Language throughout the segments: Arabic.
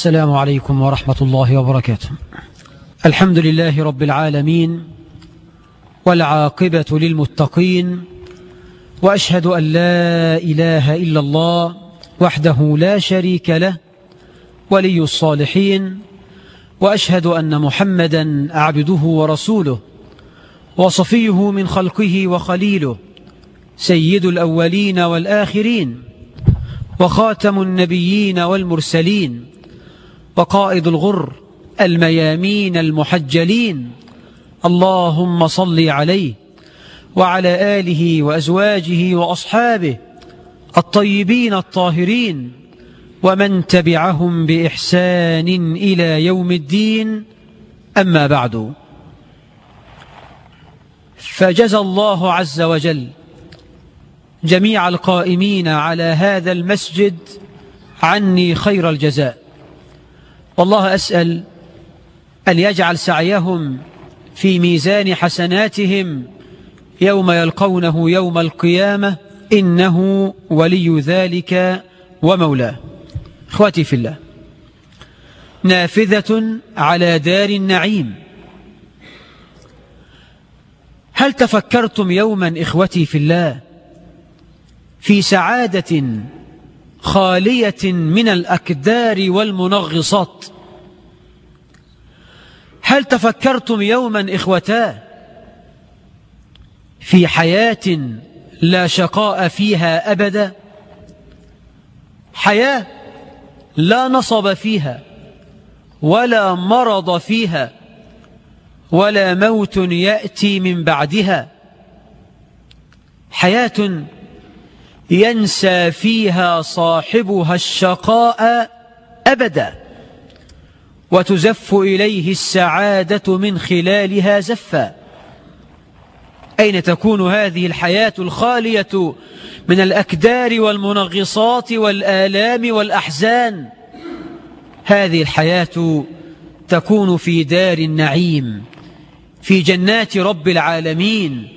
السلام عليكم ورحمة الله وبركاته. الحمد لله رب العالمين والعاقبة للمتقين وأشهد أن لا إله إلا الله وحده لا شريك له ولي الصالحين وأشهد أن محمدا عبده ورسوله وصفيه من خلقه وخليله سيد الأولين والآخرين وخاتم النبيين والمرسلين وقائد الغر الميامين المحجلين. اللهم صل عليه وعلى آله وأزواجه وأصحابه الطيبين الطاهرين ومن تبعهم بإحسان إلى يوم الدين. أما بعد. فجزى الله عز وجل جميع القائمين على هذا المسجد عني خير الجزاء. والله أسأل أن يجعل سعيهم في ميزان حسناتهم يوم يلقونه يوم القيامة إنه ولي ذلك ومولاه. إخواتي في الله نافذة على دار النعيم. هل تفكرتم يوما إخوتي في الله في سعادة خالية من الأكدار والمنغصات. هل تفكرتم يوما إخوتا في حياة لا شقاء فيها أبدا؟ حياة لا نصب فيها ولا مرض فيها ولا موت يأتي من بعدها. حياة ينسى فيها صاحبها الشقاء أبدا. وتزف إليه السعادة من خلالها زفا. أين تكون هذه الحياة الخالية من الأكدار والمنغصات والآلام والأحزان؟ هذه الحياة تكون في دار النعيم في جنات رب العالمين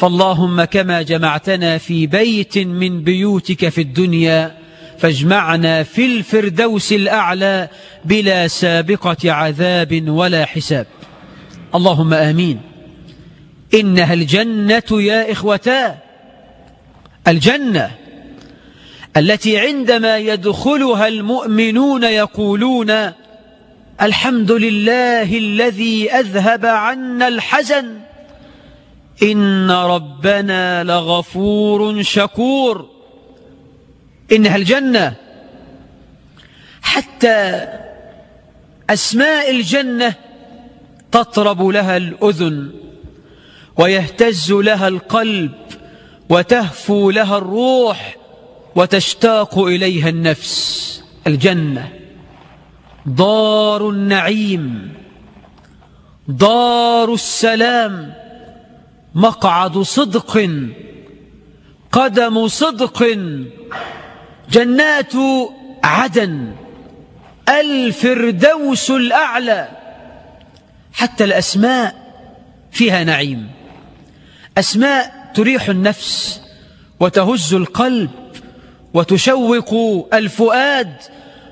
فاللهم كما جمعتنا في بيت من بيوتك في الدنيا فاجمعنا في الفردوس الأعلى بلا سابقة عذاب ولا حساب. اللهم آمين. إنها الجنة يا إخوتا الجنة التي عندما يدخلها المؤمنون يقولون الحمد لله الذي أذهب عنا الحزن. إن ربنا لغفور شكور. إنها الجنة حتى أسماء الجنة تطرب لها الأذن ويهتز لها القلب وتهفو لها الروح وتشتاق إليها النفس. الجنة دار النعيم دار السلام. مقعد صدق قدم صدق جنات عدن الفردوس الأعلى حتى الأسماء فيها نعيم. أسماء تريح النفس وتهز القلب وتشوق الفؤاد.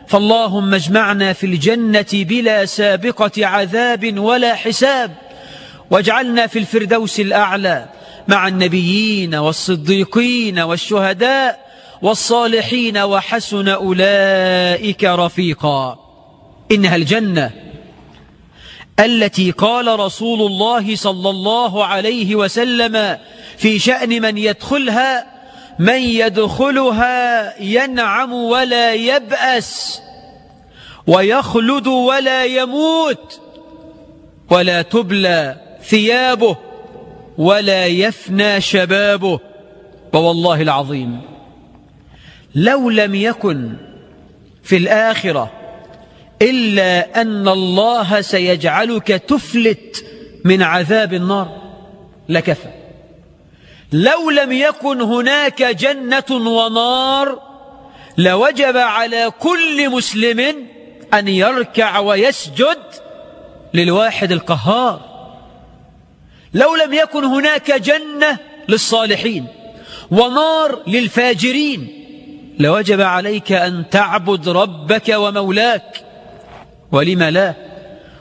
فاللهم اجمعنا في الجنة بلا سابقة عذاب ولا حساب. واجعلنا في الفردوس الأعلى مع النبيين والصديقين والشهداء والصالحين وحسن أولئك رفيقا. إنها الجنة التي قال رسول الله صلى الله عليه وسلم في شأن من يدخلها من يدخلها ينعم ولا يبأس ويخلد ولا يموت ولا تبلى. ثيابه ولا يفنى شبابه. ووالله العظيم لو لم يكن في الآخرة إلا أن الله سيجعلك تفلت من عذاب النار لكفى. لو لم يكن هناك جنة ونار لوجب على كل مسلم أن يركع ويسجد للواحد القهار. لو لم يكن هناك جنة للصالحين ونار للفاجرين لوجب عليك أن تعبد ربك ومولاك. ولم لا؟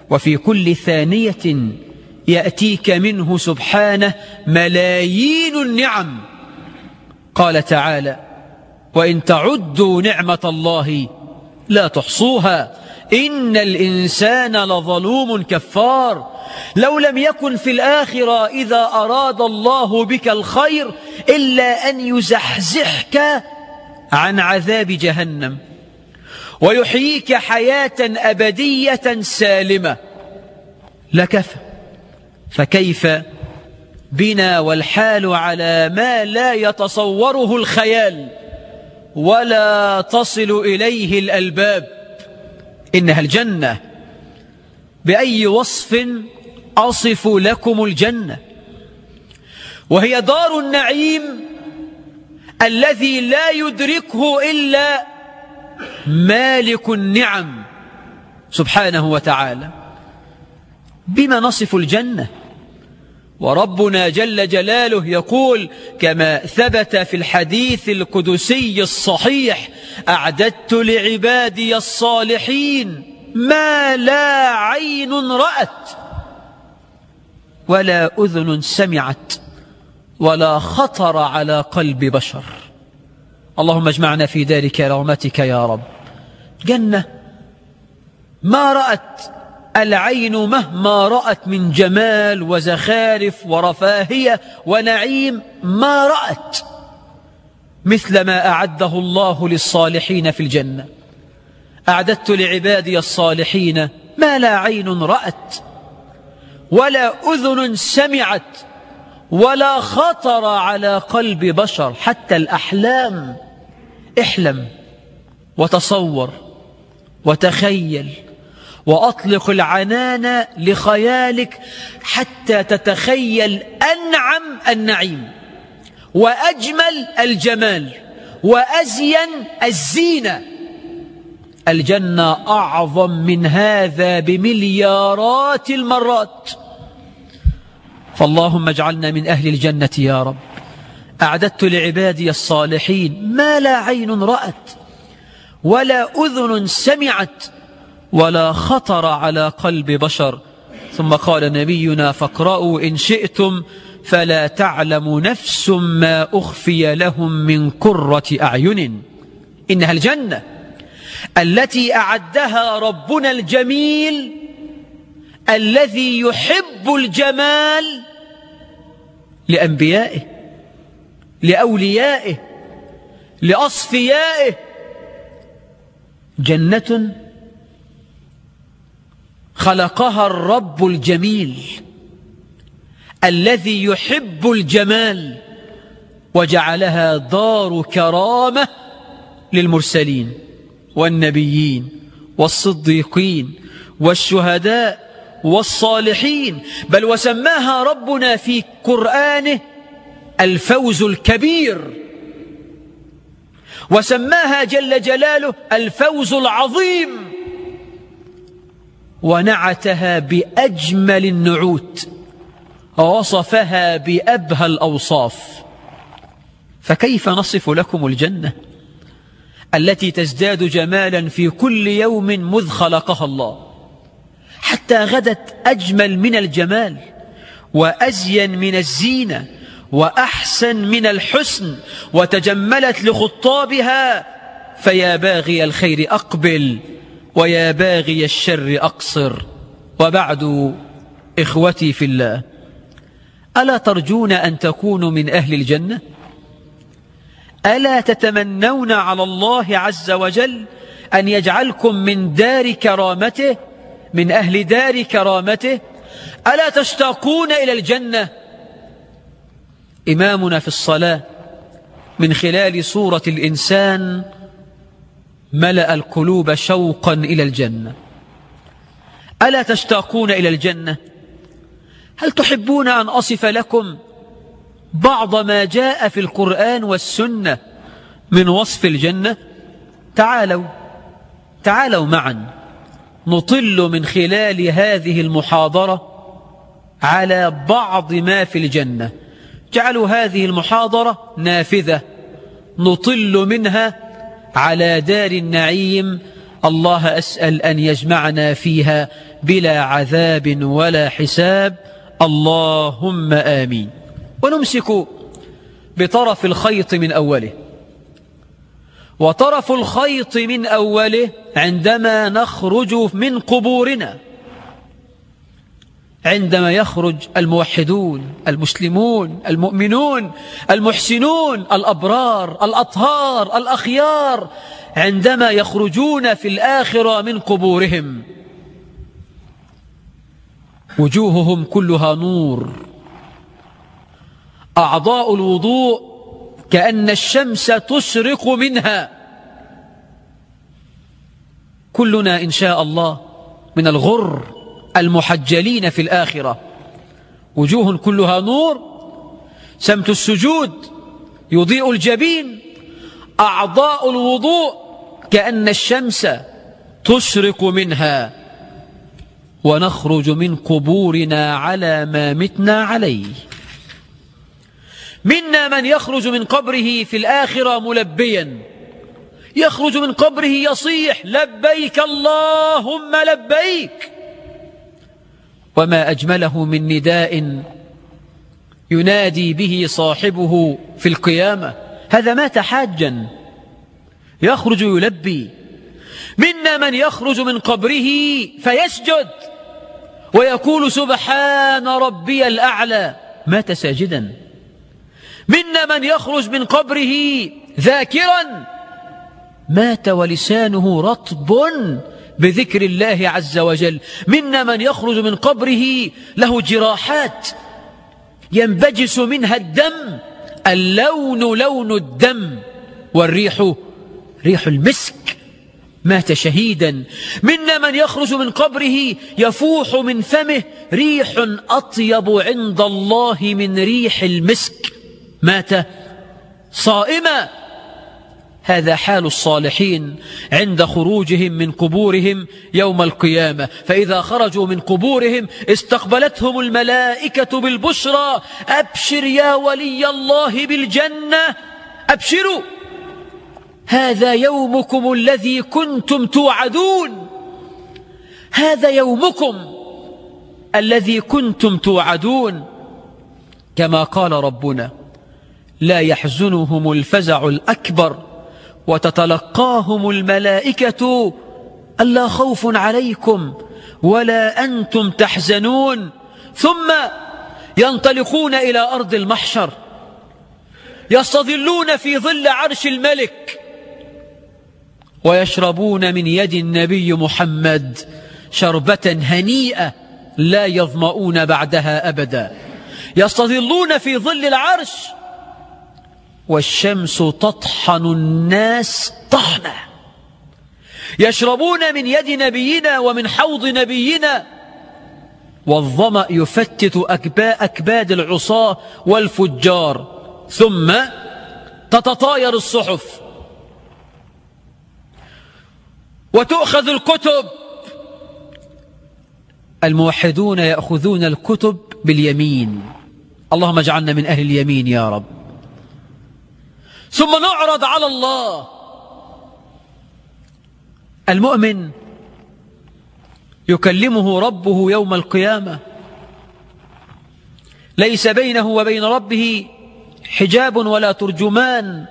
وفي كل ثانية يأتيك منه سبحانه ملايين النعم. قال تعالى وإن تعدوا نعمة الله لا تحصوها. إن الإنسان لظلوم كفار. لو لم يكن في الآخرة إذا أراد الله بك الخير إلا أن يزحزحك عن عذاب جهنم ويحييك حياة أبدية سالمة. لكفى فكيف بنا والحال على ما لا يتصوره الخيال ولا تصل إليه الألباب؟ إنها الجنة. بأي وصف أصف لكم الجنة. وهي دار النعيم الذي لا يدركه إلا مالك النعم سبحانه وتعالى. بما نصف الجنة؟ وربنا جل جلاله يقول كما ثبت في الحديث القدسي الصحيح أعددت لعبادي الصالحين ما لا عين رأت. ولا أذن سمعت ولا خطر على قلب بشر. اللهم اجمعنا في دار كرامتك يا رب. جنة ما رأت العين مهما رأت من جمال وزخارف ورفاهية ونعيم ما رأت مثل ما أعده الله للصالحين في الجنة. أعددت لعبادي الصالحين ما لا عين رأت ولا أذن سمعت ولا خطر على قلب بشر حتى الأحلام. احلم وتصور وتخيل وأطلق العنان لخيالك حتى تتخيل أنعم النعيم وأجمل الجمال وأزين الزينة. الجنة أعظم من هذا بمليارات المرات. فاللهم اجعلنا من أهل الجنة يا رب. أعددت لعبادي الصالحين ما لا عين رأت ولا أذن سمعت ولا خطر على قلب بشر. ثم قال نبينا فاقرأوا إن شئتم فلا تعلم نفس ما أخفي لهم من كرة أعين. إنها الجنة. التي أعدها ربنا الجميل الذي يحب الجمال لأنبيائه لأوليائه لأصفيائه. جنة خلقها الرب الجميل الذي يحب الجمال وجعلها دار كرامة للمرسلين. والنبيين والصديقين والشهداء والصالحين بل وسماها ربنا في قرآنه الفوز الكبير. وسماها جل جلاله الفوز العظيم. ونعتها بأجمل النعوت. ووصفها بأبهى الأوصاف. فكيف نصف لكم الجنة؟ التي تزداد جمالا في كل يوم مذ خلقها الله. حتى غدت أجمل من الجمال وأزين من الزينة وأحسن من الحسن وتجملت لخطابها. فيا باغي الخير أقبل ويا باغي الشر أقصر. وبعد إخوتي في الله ألا ترجون أن تكونوا من أهل الجنة؟ ألا تتمنون على الله عز وجل أن يجعلكم من دار كرامته من أهل دار كرامته؟ ألا تشتاقون إلى الجنة؟ إمامنا في الصلاة من خلال سورة الإنسان ملأ القلوب شوقا إلى الجنة. ألا تشتاقون إلى الجنة؟ هل تحبون أن أصف لكم بعض ما جاء في القرآن والسنة من وصف الجنة تعالوا تعالوا معا. نطل من خلال هذه المحاضرة على بعض ما في الجنة. جعلوا هذه المحاضرة نافذة. نطل منها على دار النعيم. الله أسأل أن يجمعنا فيها بلا عذاب ولا حساب. اللهم آمين. ونمسك بطرف الخيط من أوله. وطرف الخيط من أوله عندما نخرج من قبورنا. عندما يخرج الموحدون المسلمون المؤمنون المحسنون الأبرار الأطهار الأخيار عندما يخرجون في الآخرة من قبورهم. وجوههم كلها نور. أعضاء الوضوء كأن الشمس تشرق منها. كلنا إن شاء الله من الغر المحجلين في الآخرة. وجوه كلها نور. سمت السجود يضيء الجبين. أعضاء الوضوء كأن الشمس تشرق منها. ونخرج من قبورنا على ما متنا عليه. منا من يخرج من قبره في الآخرة ملبيا. يخرج من قبره يصيح لبيك اللهم لبيك. وما أجمله من نداء ينادي به صاحبه في القيامة. هذا مات حاجا. يخرج يلبي. منا من يخرج من قبره فيسجد. ويقول سبحان ربي الأعلى. مات ساجدا. منا من يخرج من قبره ذاكرا. مات ولسانه رطب بذكر الله عز وجل. منا من يخرج من قبره له جراحات ينبجس منها الدم اللون لون الدم والريح ريح المسك. مات شهيدا. منا من يخرج من قبره يفوح من فمه ريح أطيب عند الله من ريح المسك. مات صائما. هذا حال الصالحين عند خروجهم من قبورهم يوم القيامة. فإذا خرجوا من قبورهم استقبلتهم الملائكة بالبشرى. أبشر يا ولي الله بالجنة. أبشروا. هذا يومكم الذي كنتم توعدون. هذا يومكم الذي كنتم توعدون. كما قال ربنا لا يحزنهم الفزع الأكبر وتتلقاهم الملائكة ألا خوف عليكم ولا أنتم تحزنون. ثم ينطلقون إلى أرض المحشر يستظلون في ظل عرش الملك ويشربون من يد النبي محمد شربة هنيئة لا يظمؤون بعدها أبدا. يستظلون في ظل العرش والشمس تطحن الناس طحنة يشربون من يد نبينا ومن حوض نبينا. والظمأ يفتت أكباد العصاة والفجار. ثم تتطاير الصحف. وتؤخذ الكتب. الموحدون يأخذون الكتب باليمين. اللهم اجعلنا من أهل اليمين يا رب. ثم نعرض على الله. المؤمن يكلمه ربه يوم القيامة. ليس بينه وبين ربه حجاب ولا ترجمان.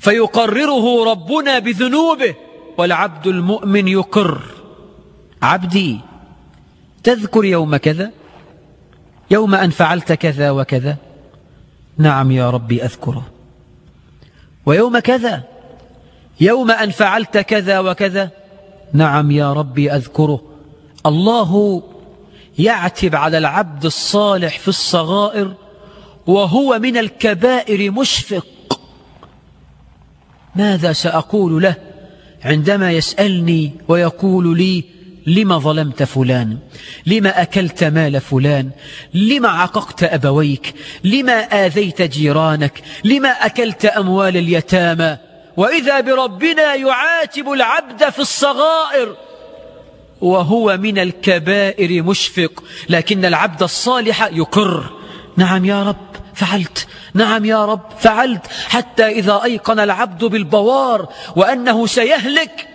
فيقرره ربنا بذنوبه والعبد المؤمن يقر. عبدي تذكر يوم كذا؟ يوم أن فعلت كذا وكذا؟ نعم يا ربي أذكره. ويوم كذا. يوم أن فعلت كذا وكذا. نعم يا ربي أذكره. الله يعتب على العبد الصالح في الصغائر وهو من الكبائر مشفق. ماذا سأقول له عندما يسألني ويقول لي لما ظلمت فلان؟ لما أكلت مال فلان؟ لما عققت أبويك؟ لما آذيت جيرانك؟ لما أكلت أموال اليتامى؟ وإذا بربنا يعاتب العبد في الصغائر وهو من الكبائر مشفق لكن العبد الصالح يقر. نعم يا رب فعلت. نعم يا رب فعلت. حتى إذا أيقن العبد بالبوار وأنه سيهلك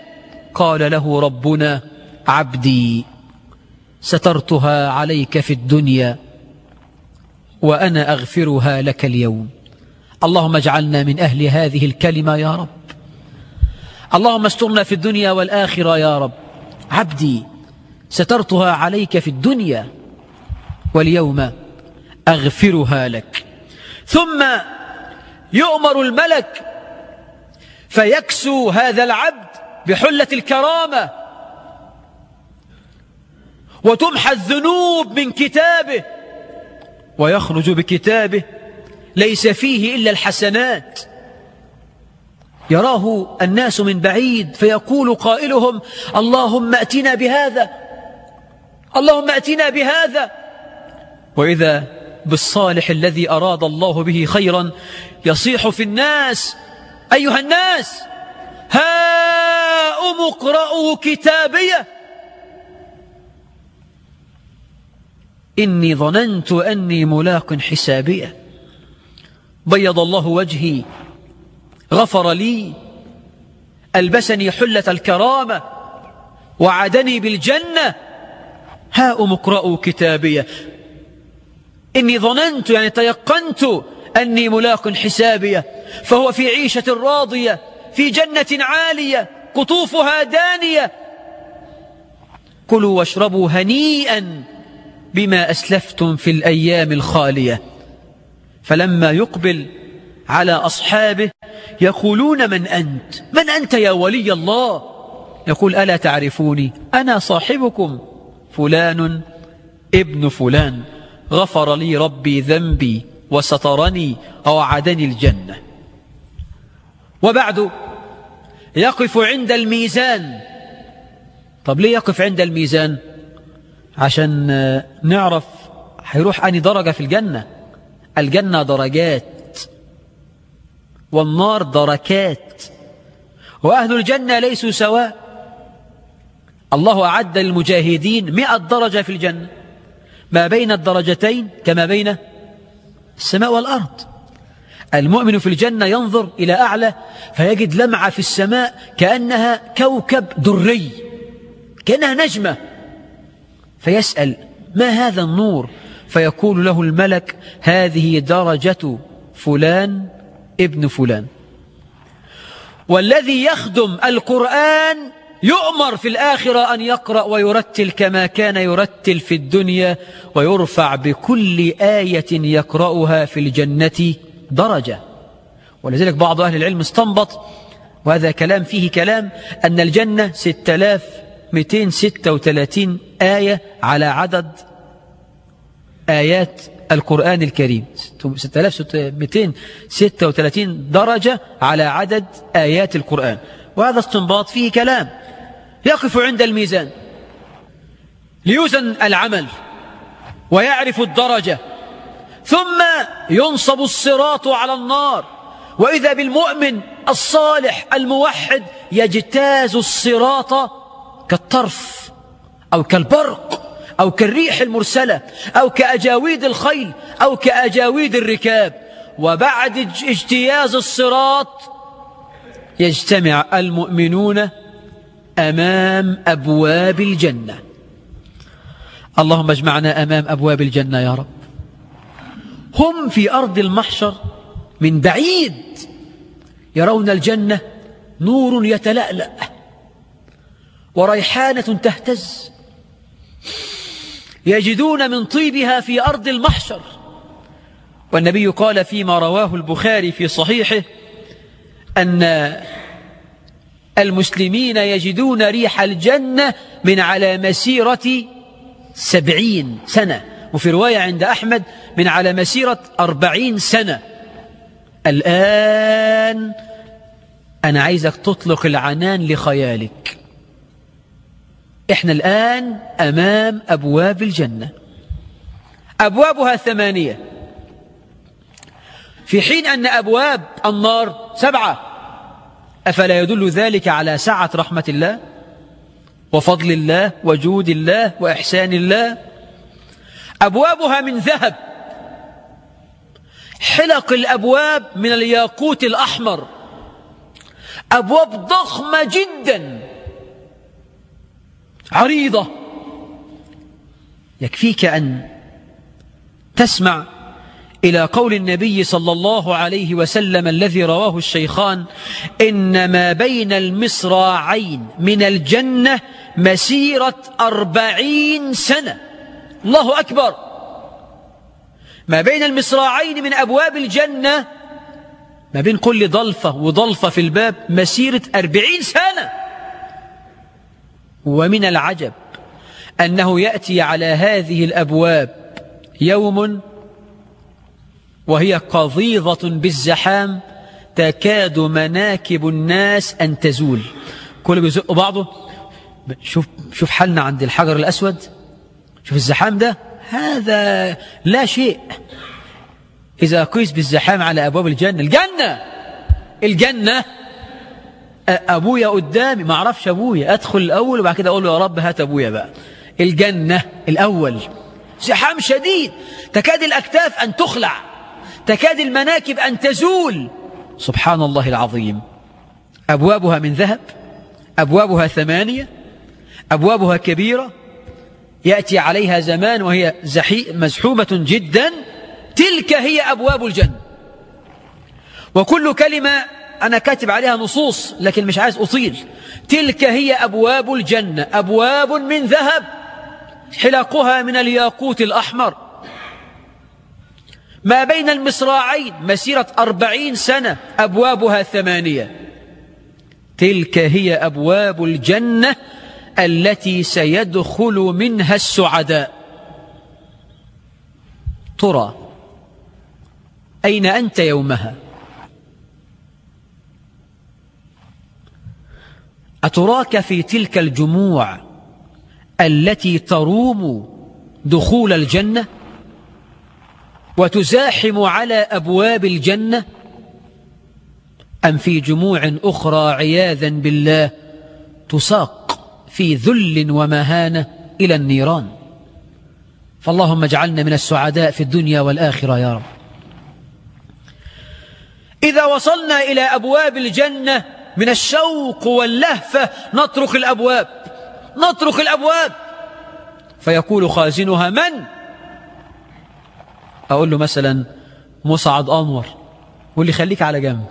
قال له ربنا عبدي سترتها عليك في الدنيا وأنا أغفرها لك اليوم. اللهم اجعلنا من أهل هذه الكلمة يا رب. اللهم استرنا في الدنيا والآخرة يا رب. عبدي سترتها عليك في الدنيا واليوم أغفرها لك. ثم يؤمر الملك فيكسو هذا العبد بحلة الكرامة. وتمحى الذنوب من كتابه ويخرج بكتابه ليس فيه إلا الحسنات. يراه الناس من بعيد فيقول قائلهم اللهم أتنا بهذا اللهم أتنا بهذا. وإذا بالصالح الذي أراد الله به خيرا يصيح في الناس أيها الناس هاؤم اقرأوا كتابية. إني ظننت أني ملاق حسابية. بيض الله وجهي غفر لي ألبسني حلة الكرامة وعدني بالجنة. هاؤم اقرأوا كتابية. إني ظننت يعني تيقنت أني ملاق حسابية. فهو في عيشة راضية في جنة عالية قطوفها دانية. كلوا واشربوا هنيئا. بما أسلفتم في الأيام الخالية. فلما يقبل على أصحابه يقولون من أنت؟ من أنت يا ولي الله؟ يقول ألا تعرفوني؟ أنا صاحبكم. فلان ابن فلان. غفر لي ربي ذنبي وسترني ووعدني الجنة. وبعد يقف عند الميزان. طب ليه يقف عند الميزان؟ عشان نعرف هيروح أني درجة في الجنة. الجنة درجات. والنار دركات. وأهل الجنة ليسوا سواء. الله أعد للمجاهدين مئة درجة في الجنة. ما بين الدرجتين كما بين السماء والأرض. المؤمن في الجنة ينظر إلى أعلى فيجد لمعة في السماء كأنها كوكب دري كأنها نجمة. فيسأل ما هذا النور؟ فيقول له الملك هذه درجة فلان ابن فلان. والذي يخدم القرآن يؤمر في الآخرة أن يقرأ ويرتل كما كان يرتل في الدنيا ويرفع بكل آية يقرأها في الجنة درجة. ولذلك بعض أهل العلم استنبط وهذا كلام فيه كلام أن الجنة 6236 آية على عدد آيات القرآن الكريم. 6236 درجة على عدد آيات القرآن. وهذا استنباط فيه كلام يقف عند الميزان. ليوزن العمل ويعرف الدرجة. ثم ينصب الصراط على النار. وإذا بالمؤمن الصالح الموحد يجتاز الصراط كالطرف أو كالبرق أو كالريح المرسلة أو كأجاويد الخيل أو كأجاويد الركاب. وبعد اجتياز الصراط يجتمع المؤمنون أمام أبواب الجنة. اللهم اجمعنا أمام أبواب الجنة يا رب. هم في أرض المحشر من بعيد يرون الجنة نور يتلألأ. وريحانة تهتز. يجدون من طيبها في أرض المحشر. والنبي قال فيما رواه البخاري في صحيحه أن المسلمين يجدون ريح الجنة من على مسيرة سبعين سنة. وفي رواية عند أحمد من على مسيرة أربعين سنة. الآن أنا عايزك تطلق العنان لخيالك. إحنا الآن أمام أبواب الجنة. أبوابها ثمانية في حين أن أبواب النار سبعة أفلا يدل ذلك على سعة رحمة الله وفضل الله وجود الله وإحسان الله؟ أبوابها من ذهب. حلق الأبواب من الياقوت الأحمر. أبواب ضخمة جدا. عريضة. يكفيك أن تسمع إلى قول النبي صلى الله عليه وسلم الذي رواه الشيخان إن ما بين المصراعين من الجنة مسيرة أربعين سنة. الله أكبر. ما بين المصراعين من أبواب الجنة ما بين كل ضلفة وضلفة في الباب مسيرة أربعين سنة. ومن العجب أنه يأتي على هذه الأبواب يوم وهي قضيضة بالزحام تكاد مناكب الناس أن تزول. كل بيزق بعضه شوف, شوف حالنا عند الحجر الأسود. شوف الزحام ده. هذا لا شيء. إذا قيس بالزحام على أبواب الجنة. الجنة! الجنة! أبويا قدامي ما أعرفش أبويا. أدخل الأول وبعد كده أقول له يا رب هات أبويا بقى. الجنة الأول. زحام شديد. تكاد الأكتاف أن تخلع. تكاد المناكب أن تزول. سبحان الله العظيم. أبوابها من ذهب. أبوابها ثمانية. أبوابها كبيرة. يأتي عليها زمان وهي مزحومة جدا. تلك هي أبواب الجنة. وكل كلمة أنا كاتب عليها نصوص لكن مش عايز أطيل. تلك هي أبواب الجنة أبواب من ذهب حلقها من الياقوت الأحمر. ما بين المصراعين مسيرة أربعين سنة أبوابها ثمانية تلك هي أبواب الجنة التي سيدخل منها السعداء. ترى أين أنت يومها؟ أتراك في تلك الجموع التي تروم دخول الجنة؟ وتزاحم على أبواب الجنة؟ أم في جموع أخرى عياذا بالله تساق في ذل ومهانة إلى النيران؟ فاللهم اجعلنا من السعداء في الدنيا والآخرة يا رب. إذا وصلنا إلى أبواب الجنة من الشوق واللهفة نطرق الأبواب نطرق الأبواب فيقول خازنها من؟ أقول له مثلا مسعد أنور واللي خليك على جنب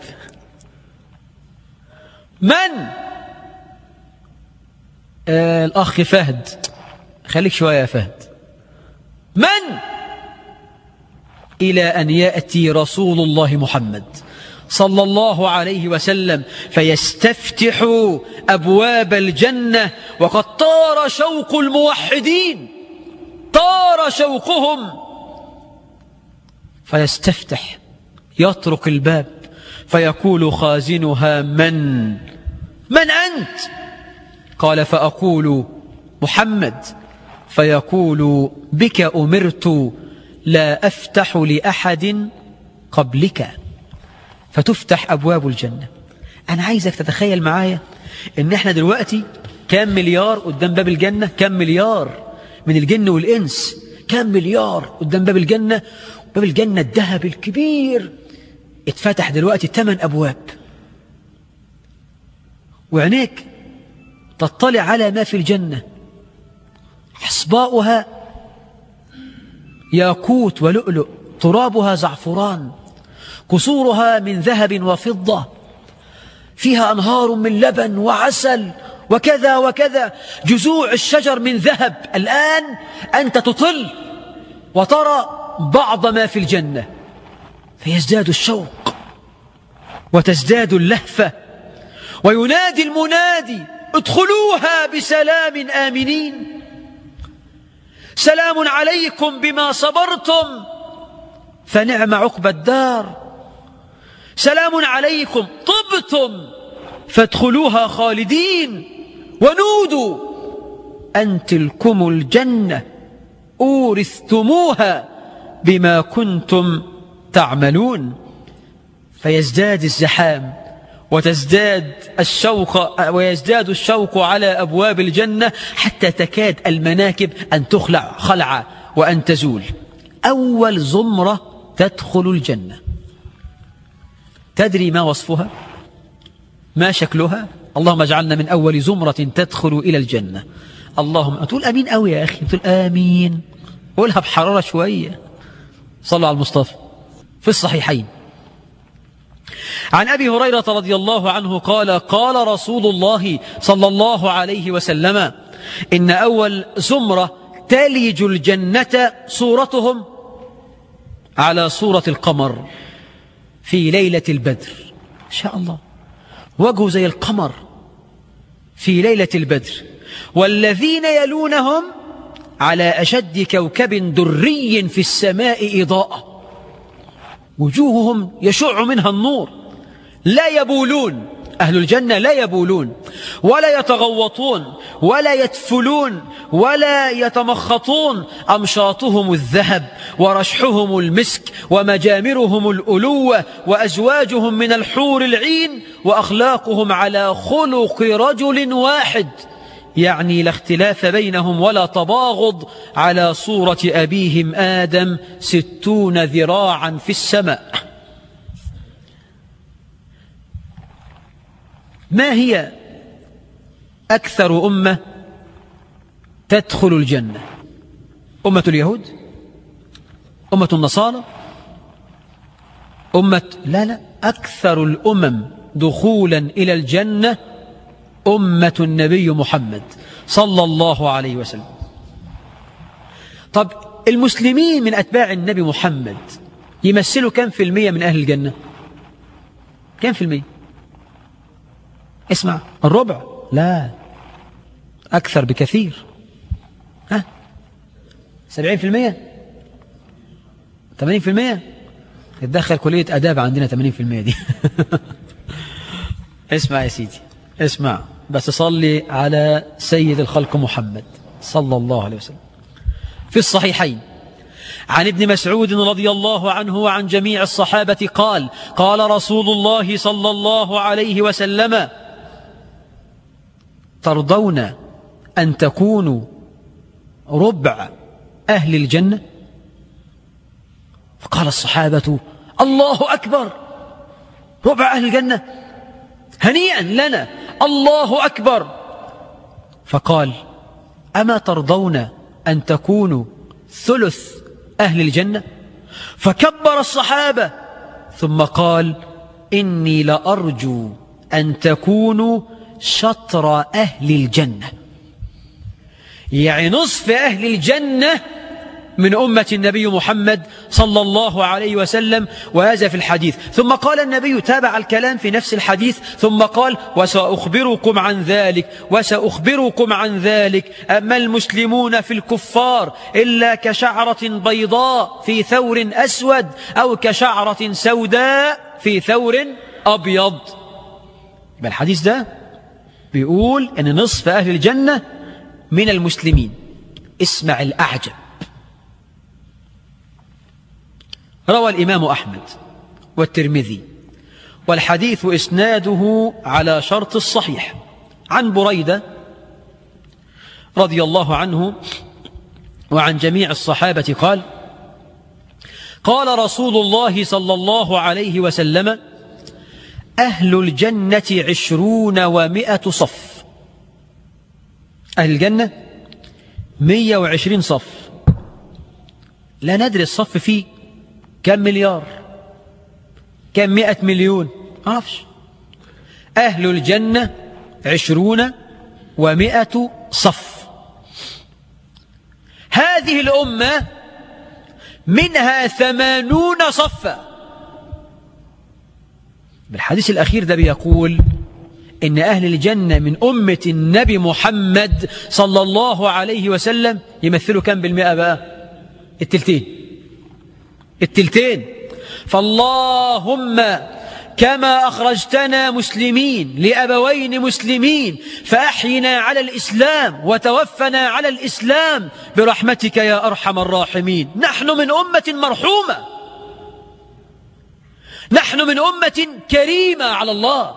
من؟ آه الأخ فهد خليك شوية يا فهد من؟ إلى أن يأتي رسول الله محمد صلى الله عليه وسلم فيستفتح أبواب الجنة وقد طار شوق الموحدين طار شوقهم فيستفتح يطرق الباب فيقول خازنها من؟ من أنت؟ قال فأقول محمد. فيقول بك أمرت لا أفتح لأحد قبلك. فتفتح أبواب الجنة. أنا عايزك تتخيل معايا إن إحنا دلوقتي كام مليار قدام باب الجنة كام مليار من الجن والإنس كام مليار قدام باب الجنة باب الجنة الذهب الكبير. اتفتح دلوقتي ثمان أبواب. وعينيك تطلع على ما في الجنة. حصباؤها ياقوت ولؤلؤ ترابها زعفران. قصورها من ذهب وفضة فيها أنهار من لبن وعسل وكذا وكذا. جذوع الشجر من ذهب الآن أنت تطل وترى بعض ما في الجنة. فيزداد الشوق وتزداد اللهفة وينادي المنادي ادخلوها بسلام آمنين. سلام عليكم بما صبرتم فنعم عقب الدار. سلام عليكم طبتم فادخلوها خالدين ونودوا أن تلكم الجنة أورثتموها بما كنتم تعملون. فيزداد الزحام وتزداد الشوق ويزداد الشوق على أبواب الجنة حتى تكاد المناكب أن تخلع خلع وأن تزول. أول زمرة تدخل الجنة. تدري ما وصفها؟ ما شكلها؟ اللهم اجعلنا من أول زمرة تدخل إلى الجنة. اللهم تقول أمين قوي يا أخي تقول آمين. قولها بحرارة شوية. صلوا على المصطفى. في الصحيحين. عن أبي هريرة رضي الله عنه قال قال رسول الله صلى الله عليه وسلم إن أول زمرة تلج الجنة صورتهم على صورة القمر. في ليلة البدر. إن شاء الله. وجهه زي القمر في ليلة البدر. والذين يلونهم على أشد كوكب دري في السماء إضاءة. وجوههم يشع منها النور. لا يبولون. أهل الجنة لا يبولون ولا يتغوطون ولا يتفلون ولا يتمخطون أمشاطهم الذهب ورشحهم المسك ومجامرهم الألوة وأزواجهم من الحور العين وأخلاقهم على خلق رجل واحد. يعني لا اختلاف بينهم ولا تباغض على صورة أبيهم آدم ستون ذراعا في السماء. ما هي أكثر أمة تدخل الجنة؟ أمة اليهود؟ أمة النصارى؟ أمة لا لا أكثر الأمم دخولا إلى الجنة أمة النبي محمد صلى الله عليه وسلم. طب المسلمين من أتباع النبي محمد يمثلوا كم في المية من أهل الجنة؟ كم في المية؟ اسمع الربع. لا أكثر بكثير. ها؟ سبعين في المية؟ ثمانين في المية؟ يتدخل كلية أداب عندنا ثمانين في المية دي. اسمع يا سيدي اسمع. بس صلي على سيد الخلق محمد صلى الله عليه وسلم. في الصحيحين عن ابن مسعود رضي الله عنه وعن جميع الصحابة قال قال رسول الله صلى الله عليه وسلم ترضون أن تكونوا ربع أهل الجنة؟ فقال الصحابة الله أكبر! ربع أهل الجنة! هنيئا لنا! الله أكبر! فقال أما ترضون أن تكونوا ثلث أهل الجنة؟ فكبر الصحابة ثم قال إني لأرجو أن تكونوا شطر أهل الجنة. يعني نصف أهل الجنة من أمة النبي محمد صلى الله عليه وسلم وهذا في الحديث. ثم قال النبي تابع الكلام في نفس الحديث ثم قال وسأخبركم عن ذلك وسأخبركم عن ذلك. أما المسلمون في الكفار إلا كشعرة بيضاء في ثور أسود أو كشعرة سوداء في ثور أبيض. الحديث ده بيقول أن نصف أهل الجنة من المسلمين. اسمع الأعجب. روى الإمام أحمد والترمذي والحديث إسناده على شرط الصحيح. عن بريدة رضي الله عنه وعن جميع الصحابة قال قال رسول الله صلى الله عليه وسلم أهل الجنة عشرون ومائة صف. أهل الجنة مية وعشرين صف. لا ندري الصف فيه كم مليار كم مئة مليون عرفش أهل الجنة عشرون ومائة صف. هذه الأمة منها ثمانون صفا. بالحديث الأخير ده بيقول إن أهل الجنة من أمة النبي محمد صلى الله عليه وسلم يمثلوا كم بالمئة بقى؟ التلتين. التلتين. فاللهم كما أخرجتنا مسلمين لأبوين مسلمين فأحينا على الإسلام وتوفنا على الإسلام برحمتك يا أرحم الراحمين. نحن من أمة مرحومة. نحن من أمة كريمة على الله.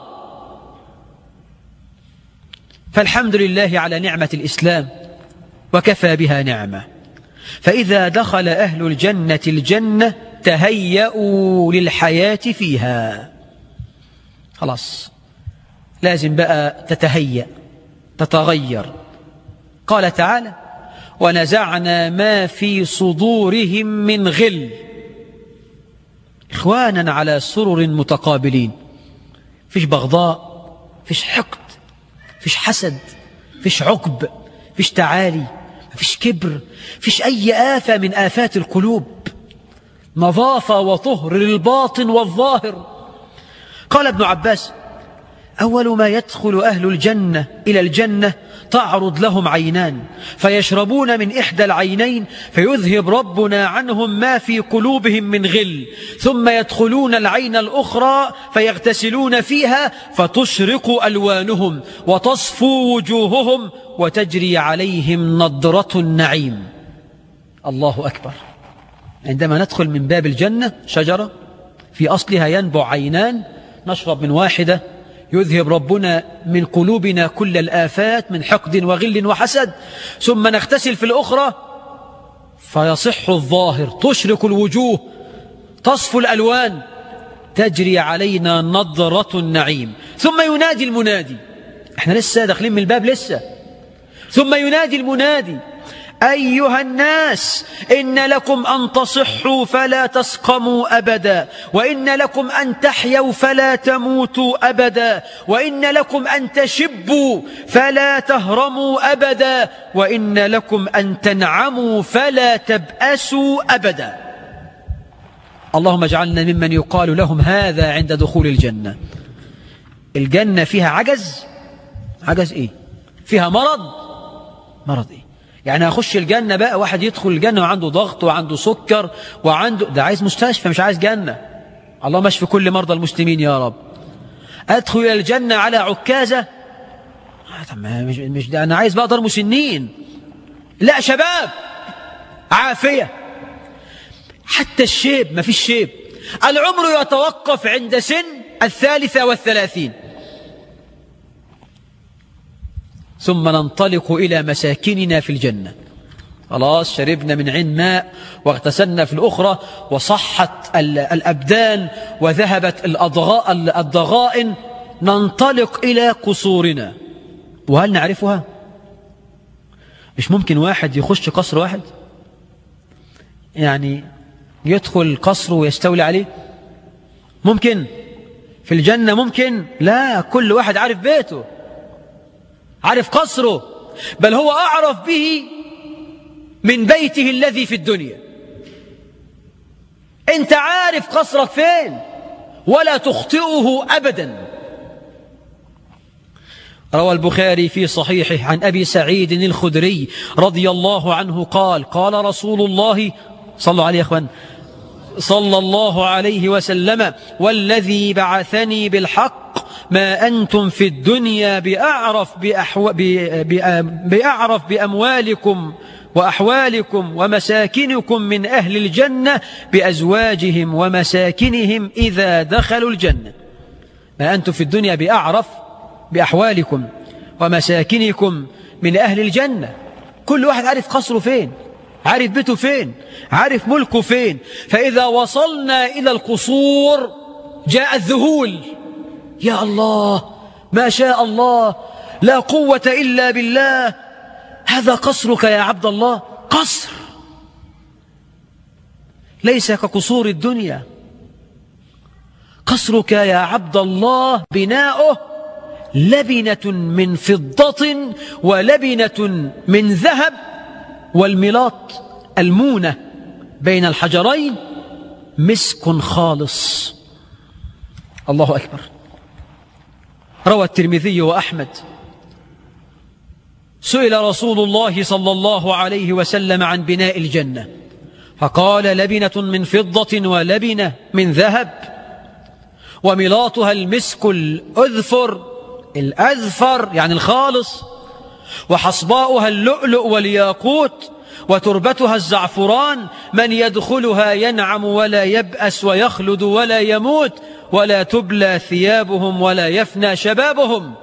فالحمد لله على نعمة الإسلام وكفى بها نعمة. فإذا دخل أهل الجنة الجنة تهيأوا للحياة فيها. خلاص لازم بقى تتهيأ تتغير. قال تعالى ونزعنا ما في صدورهم من غل. إخوانا على سرر متقابلين. فيش بغضاء فيش حقد فيش حسد فيش عقب فيش تعالي فيش كبر فيش أي آفة من آفات القلوب. نظافة وطهر للباطن والظاهر. قال ابن عباس أول ما يدخل أهل الجنة إلى الجنة تعرض لهم عينان فيشربون من إحدى العينين فيذهب ربنا عنهم ما في قلوبهم من غل ثم يدخلون العين الأخرى فيغتسلون فيها فتشرق ألوانهم وتصفو وجوههم وتجري عليهم نضرة النعيم. الله أكبر. عندما ندخل من باب الجنة شجرة في أصلها ينبع عينان نشرب من واحدة يذهب ربنا من قلوبنا كل الآفات من حقد وغل وحسد ثم نغتسل في الأخرى فيصح الظاهر تشرق الوجوه تصفو الألوان تجري علينا نظرة النعيم. ثم ينادي المنادي. إحنا لسه داخلين من الباب لسه. ثم ينادي المنادي. أيها الناس إن لكم أن تصحوا فلا تسقموا أبدا وإن لكم أن تحيوا فلا تموتوا أبدا وإن لكم أن تشبوا فلا تهرموا أبدا وإن لكم أن تنعموا فلا تبأسوا أبدا. اللهم اجعلنا ممن يقال لهم هذا عند دخول الجنة. الجنة فيها عجز؟ عجز إيه؟ فيها مرض؟ مرض إيه؟ يعني أخش الجنة بقى واحد يدخل الجنة وعنده ضغط وعنده سكر وعنده ده عايز مستشفى مش عايز جنة. اللهم اشف كل مرضى المسلمين يا رب. أدخل الجنة على عكازة. مش, مش ده أنا عايز بقى دار مسنين. لا شباب عافية. حتى الشيب ما فيش شيب. العمر يتوقف عند سن الثالثة والثلاثين. ثم ننطلق إلى مساكننا في الجنة. خلاص شربنا من عين ماء واغتسلنا في الأخرى وصحت الأبدان وذهبت الضغائن. ننطلق إلى قصورنا. وهل نعرفها؟ مش ممكن واحد يخش قصر واحد؟ يعني يدخل قصر ويستولي عليه؟ ممكن. في الجنة ممكن؟ لا كل واحد عارف بيته. عارف قصره؟ بل هو أعرف به من بيته الذي في الدنيا. أنت عارف قصرك فين؟ ولا تخطئه أبدا. روى البخاري في صحيحه عن أبي سعيد الخدري رضي الله عنه قال قال رسول الله صلى عليه أخوان صلى الله عليه وسلم والذي بعثني بالحق ما أنتم في الدنيا بأعرف, بأحو... بأعرف بأموالكم وأحوالكم ومساكنكم من أهل الجنة بأزواجهم ومساكنهم إذا دخلوا الجنة. ما أنتم في الدنيا بأعرف بأحوالكم ومساكنكم من أهل الجنة. كل واحد عارف قصره فين عارف بيته فين عارف ملكه فين. فإذا وصلنا إلى القصور جاء الذهول. يا الله ما شاء الله لا قوة إلا بالله. هذا قصرك يا عبد الله قصر. ليس كقصور الدنيا. قصرك يا عبد الله بناؤه لبنة من فضة ولبنة من ذهب والملاط المونة بين الحجرين مسك خالص. الله أكبر. روى الترمذي وأحمد. سئل رسول الله صلى الله عليه وسلم عن بناء الجنة فقال لبنة من فضة ولبنة من ذهب وملاطها المسك الأذفر الأذفر يعني الخالص وحصباؤها اللؤلؤ والياقوت وتربتها الزعفران من يدخلها ينعم ولا يبأس ويخلد ولا يموت ولا تبلى ثيابهم ولا يفنى شبابهم.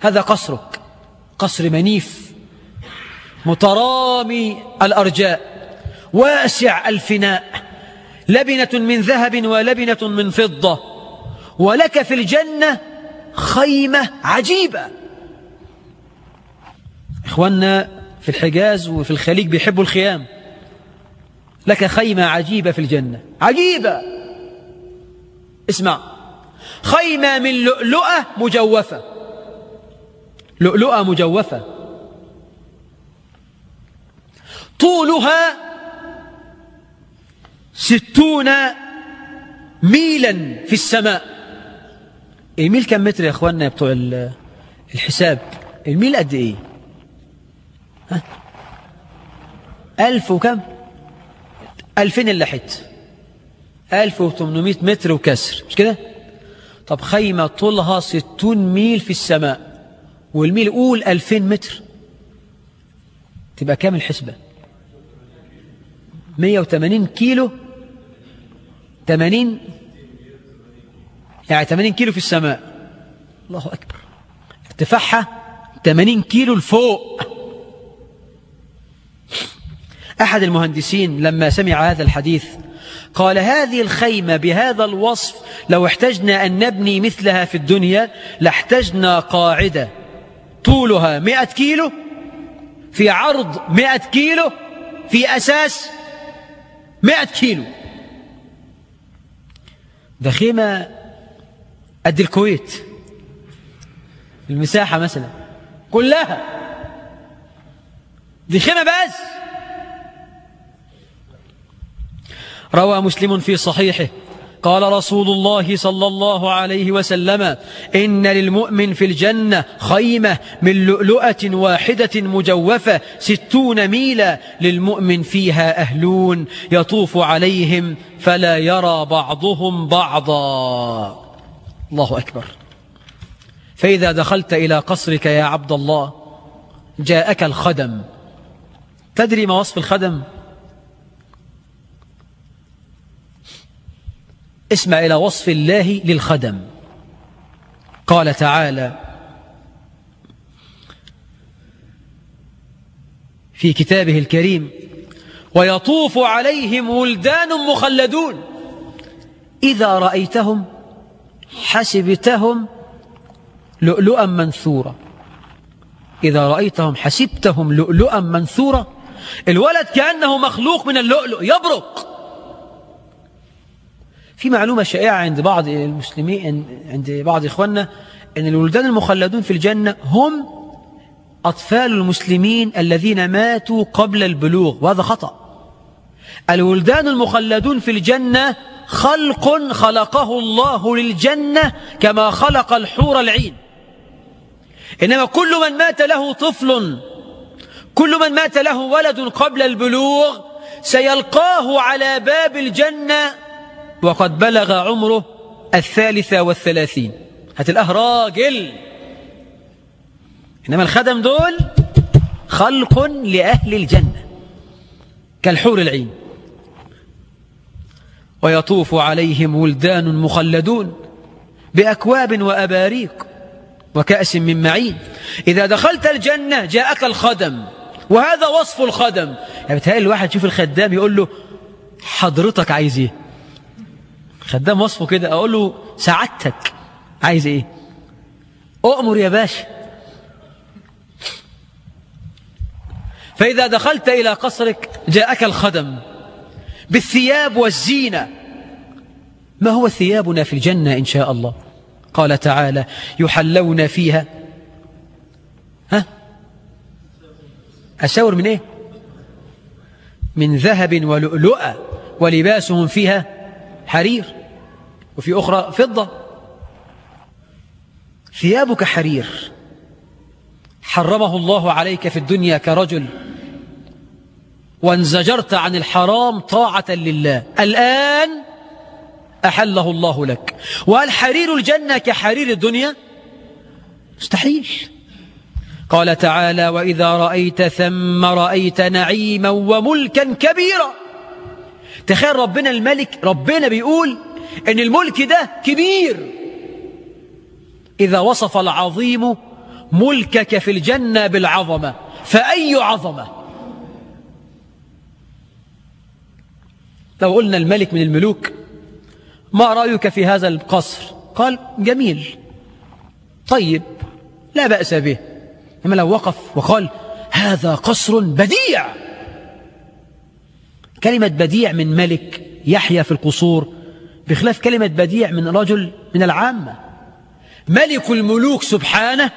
هذا قصرك قصر منيف مترامي الأرجاء واسع الفناء لبنة من ذهب ولبنة من فضة ولك في الجنة خيمة عجيبة. إخواننا في الحجاز وفي الخليج بيحبوا الخيام. لك خيمة عجيبة في الجنة. عجيبة! اسمع. خيمة من لؤلؤة مجوفة. لؤلؤة مجوفة. طولها ستون ميلا في السماء. الميل كم متر يا اخوانا بتوع الحساب؟ الميل قد إيه؟ ألف وكم؟ ألفين اللي حت. ألف وثمانمائة متر وكسر مش كده؟ طب خيمة طولها ستون ميل في السماء والميل قول ألفين متر. تبقى كام الحسبة؟ مية وثمانين كيلو. ثمانين يعني ثمانين كيلو في السماء. الله أكبر. ارتفاعها ثمانين كيلو لفوق. أحد المهندسين لما سمع هذا الحديث قال هذه الخيمة بهذا الوصف لو احتجنا أن نبني مثلها في الدنيا لاحتجنا قاعدة. طولها مئة كيلو في عرض مئة كيلو في أساس مئة كيلو. ده خيمة قد الكويت المساحة مثلا كلها. دي خيمة بس. روى مسلم في صحيحه. قال رسول الله صلى الله عليه وسلم إن للمؤمن في الجنة خيمة من لؤلؤة واحدة مجوفة ستون ميلا للمؤمن فيها أهلون يطوف عليهم فلا يرى بعضهم بعضا. الله أكبر. فإذا دخلت إلى قصرك يا عبد الله جاءك الخدم. تدري ما وصف الخدم؟ اسمع إلى وصف الله للخدم. قال تعالى في كتابه الكريم ويطوف عليهم ولدان مخلدون. إذا رأيتهم حسبتهم لؤلؤا منثورا. إذا رأيتهم حسبتهم لؤلؤا منثورا. الولد كأنه مخلوق من اللؤلؤ يبرق. في معلومة شائعة عند بعض المسلمين عند بعض إخواننا أن الولدان المخلدون في الجنة هم أطفال المسلمين الذين ماتوا قبل البلوغ وهذا خطأ. الولدان المخلدون في الجنة خلق خلقه الله للجنة كما خلق الحور العين. إنما كل من مات له طفل كل من مات له ولد قبل البلوغ سيلقاه على باب الجنة وقد بلغ عمره الثالثة والثلاثين. هتلقاه راجل. إنما الخدم دول خلق لأهل الجنة كالحور العين. ويطوف عليهم ولدان مخلدون بأكواب وأباريق وكأس من معين. إذا دخلت الجنة جاءك الخدم وهذا وصف الخدم. يعني بتهيأ الواحد يشوف الخدام يقول له حضرتك عايز إيه؟ خدام وصفه كده أقول له سعادتك. عايز إيه؟ أؤمر يا باشا. فإذا دخلت إلى قصرك جاءك الخدم بالثياب والزينة. ما هو ثيابنا في الجنة إن شاء الله؟ قال تعالى يحلون فيها. ها؟ أساور من إيه؟ من ذهب ولؤلؤة ولباسهم فيها حرير. وفي أخرى فضة. ثيابك حرير. حرمه الله عليك في الدنيا كرجل. وانزجرت عن الحرام طاعة لله. الآن أحله الله لك. وهل حرير الجنة كحرير الدنيا؟ مستحيل. قال تعالى وإذا رأيت ثم رأيت نعيما وملكا كبيرا. تخيل ربنا الملك ربنا بيقول إن الملك ده كبير. إذا وصف العظيم ملكك في الجنة بالعظمة فأي عظمة؟ لو قلنا الملك من الملوك ما رأيك في هذا القصر؟ قال جميل. طيب لا بأس به. إما لو وقف وقال هذا قصر بديع. كلمة بديع من ملك يحيا في القصور بخلاف كلمة بديع من رجل من العامة. ملك الملوك سبحانه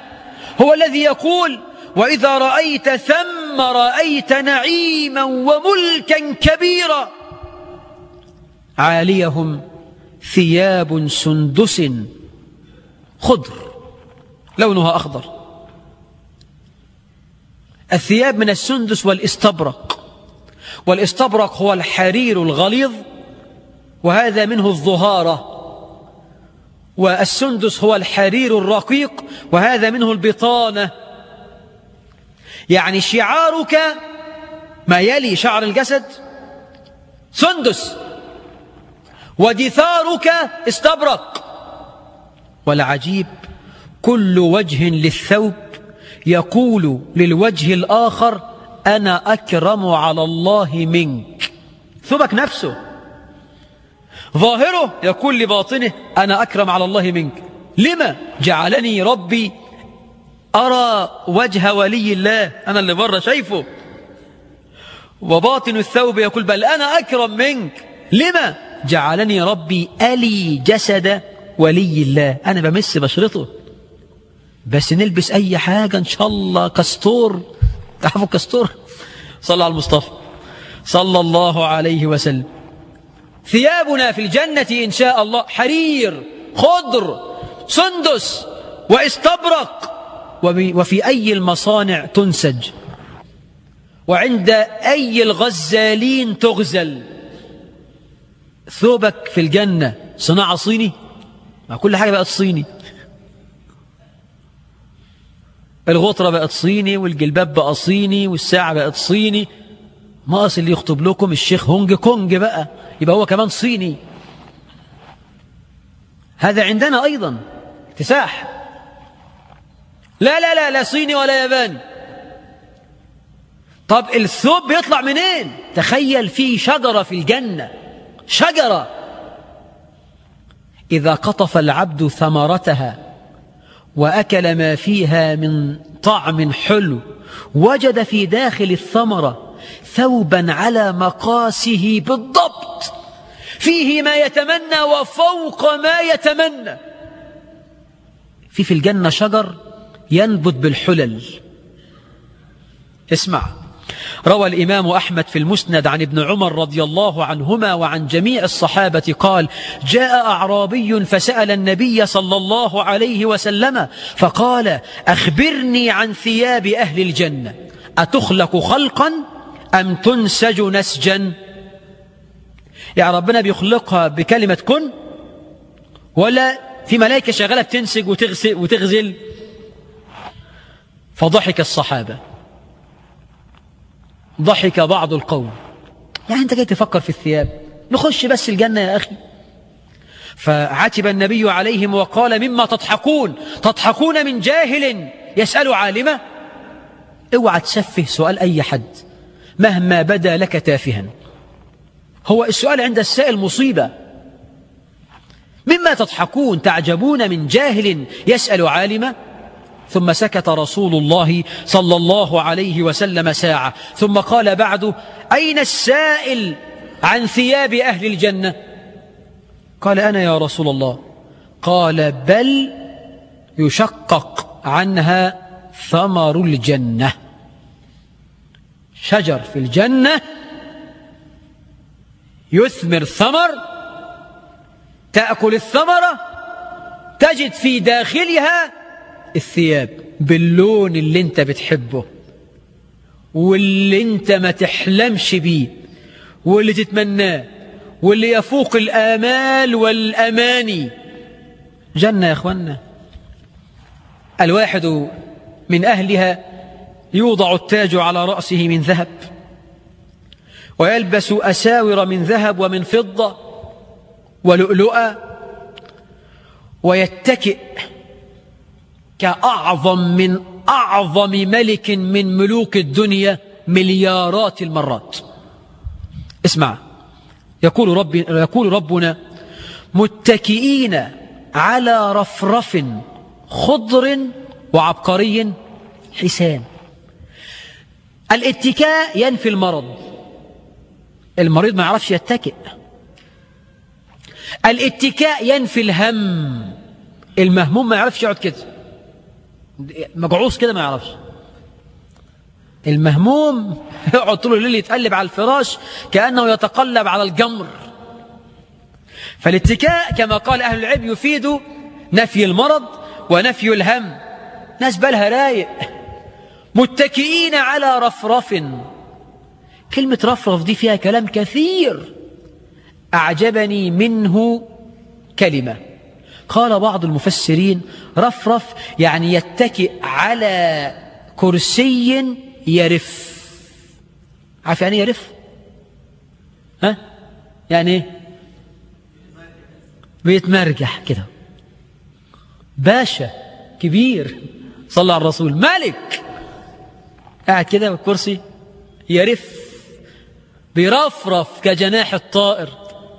هو الذي يقول وإذا رأيت ثم رأيت نعيما وملكا كبيرا. عاليهم ثياب سندس خضر لونها أخضر. الثياب من السندس والإستبرق. والإستبرق هو الحرير الغليظ وهذا منه الظهارة. والسندس هو الحرير الرقيق وهذا منه البطانة. يعني شعارك ما يلي شعر الجسد سندس. ودثارك استبرق. والعجيب كل وجه للثوب يقول للوجه الآخر أنا أكرم على الله منك. ثوبك نفسه. ظاهره يقول لباطنه أنا أكرم على الله منك. لما؟ جعلني ربي أرى وجه ولي الله. أنا اللي بره شايفه. وباطن الثوب يقول بل أنا أكرم منك. لما؟ جعلني ربي ألي جسد ولي الله. أنا بمس بشرته. بس نلبس أي حاجة إن شاء الله. كستور تعرفوا كستور صلى على المصطفى. صلى الله عليه وسلم. ثيابنا في الجنة إن شاء الله. حرير خضر سندس واستبرق. وفي أي المصانع تنسج. وعند أي الغزالين تغزل. ثوبك في الجنة. صناعة صيني؟ كل حاجة بقت صيني. الغطرة بقت صيني والجلباب بقى صيني والساعة بقت صيني. ناقص اللي يخطب لكم الشيخ هونج كونج بقى. يبقى هو كمان صيني. هذا عندنا أيضا اكتساح. لا لا لا لا صيني ولا ياباني. طب الثوب بيطلع منين؟ تخيل في شجرة في الجنة. شجرة. إذا قطف العبد ثمرتها وأكل ما فيها من طعم حلو وجد في داخل الثمرة ثوبا على مقاسه بالضبط. فيه ما يتمنى وفوق ما يتمنى. في في الجنة شجر ينبت بالحلل. اسمع. روى الإمام أحمد في المسند عن ابن عمر رضي الله عنهما وعن جميع الصحابة قال جاء أعرابي فسأل النبي صلى الله عليه وسلم فقال أخبرني عن ثياب أهل الجنة. أتخلق خلقا أم تنسج نسجا؟ يعني ربنا بيخلقها بكلمة كن ولا في ملائكة شغالة بتنسج وتغسل, وتغزل؟ فضحك الصحابة. ضحك بعض القوم. يعني أنت جاي تفكر في الثياب. نخش بس الجنة يا أخي. فعتب النبي عليهم وقال مما تضحكون؟ تضحكون من جاهل يسأل عالمة؟ اوعى تسفه سؤال أي حد. مهما بدا لك تافها. هو السؤال عند السائل مصيبة. مما تضحكون تعجبون من جاهل يسأل عالمة ثم سكت رسول الله صلى الله عليه وسلم ساعة. ثم قال بعد أين السائل عن ثياب أهل الجنة؟ قال أنا يا رسول الله. قال بل يشقق عنها ثمر الجنة. شجر في الجنة يثمر ثمر تأكل الثمرة تجد في داخلها الثياب باللون اللي انت بتحبه واللي انت ما تحلمش بيه واللي تتمناه واللي يفوق الآمال والأماني. جنة يا أخوانا الواحد من أهلها يوضع التاج على رأسه من ذهب ويلبس أساور من ذهب ومن فضة ولؤلؤة ويتكئ كأعظم من أعظم ملك من ملوك الدنيا مليارات المرات. اسمع يقول, رب يقول ربنا متكئين على رفرف خضر وعبقري حسان. الاتكاء ينفي المرض. المريض ما يعرفش يتكئ. الاتكاء ينفي الهم. المهموم ما يعرفش يقعد كده. مجعوص كده ما يعرفش. المهموم يقعد طول الليل يتقلب على الفراش كأنه يتقلب على الجمر فالاتكاء كما قال أهل العلم يفيد نفي المرض ونفي الهم. ناس بالها رايق. متكئين على رفرف. كلمة رفرف دي فيها كلام كثير. أعجبني منه كلمة. قال بعض المفسرين رفرف يعني يتكئ على كرسي يرف. عارف يعني يرف؟ ها؟ يعني إيه بيتمرجح كده. باشا كبير. صلى على الرسول. ملك قاعد كده بالكرسي يرف بيرفرف كجناح الطائر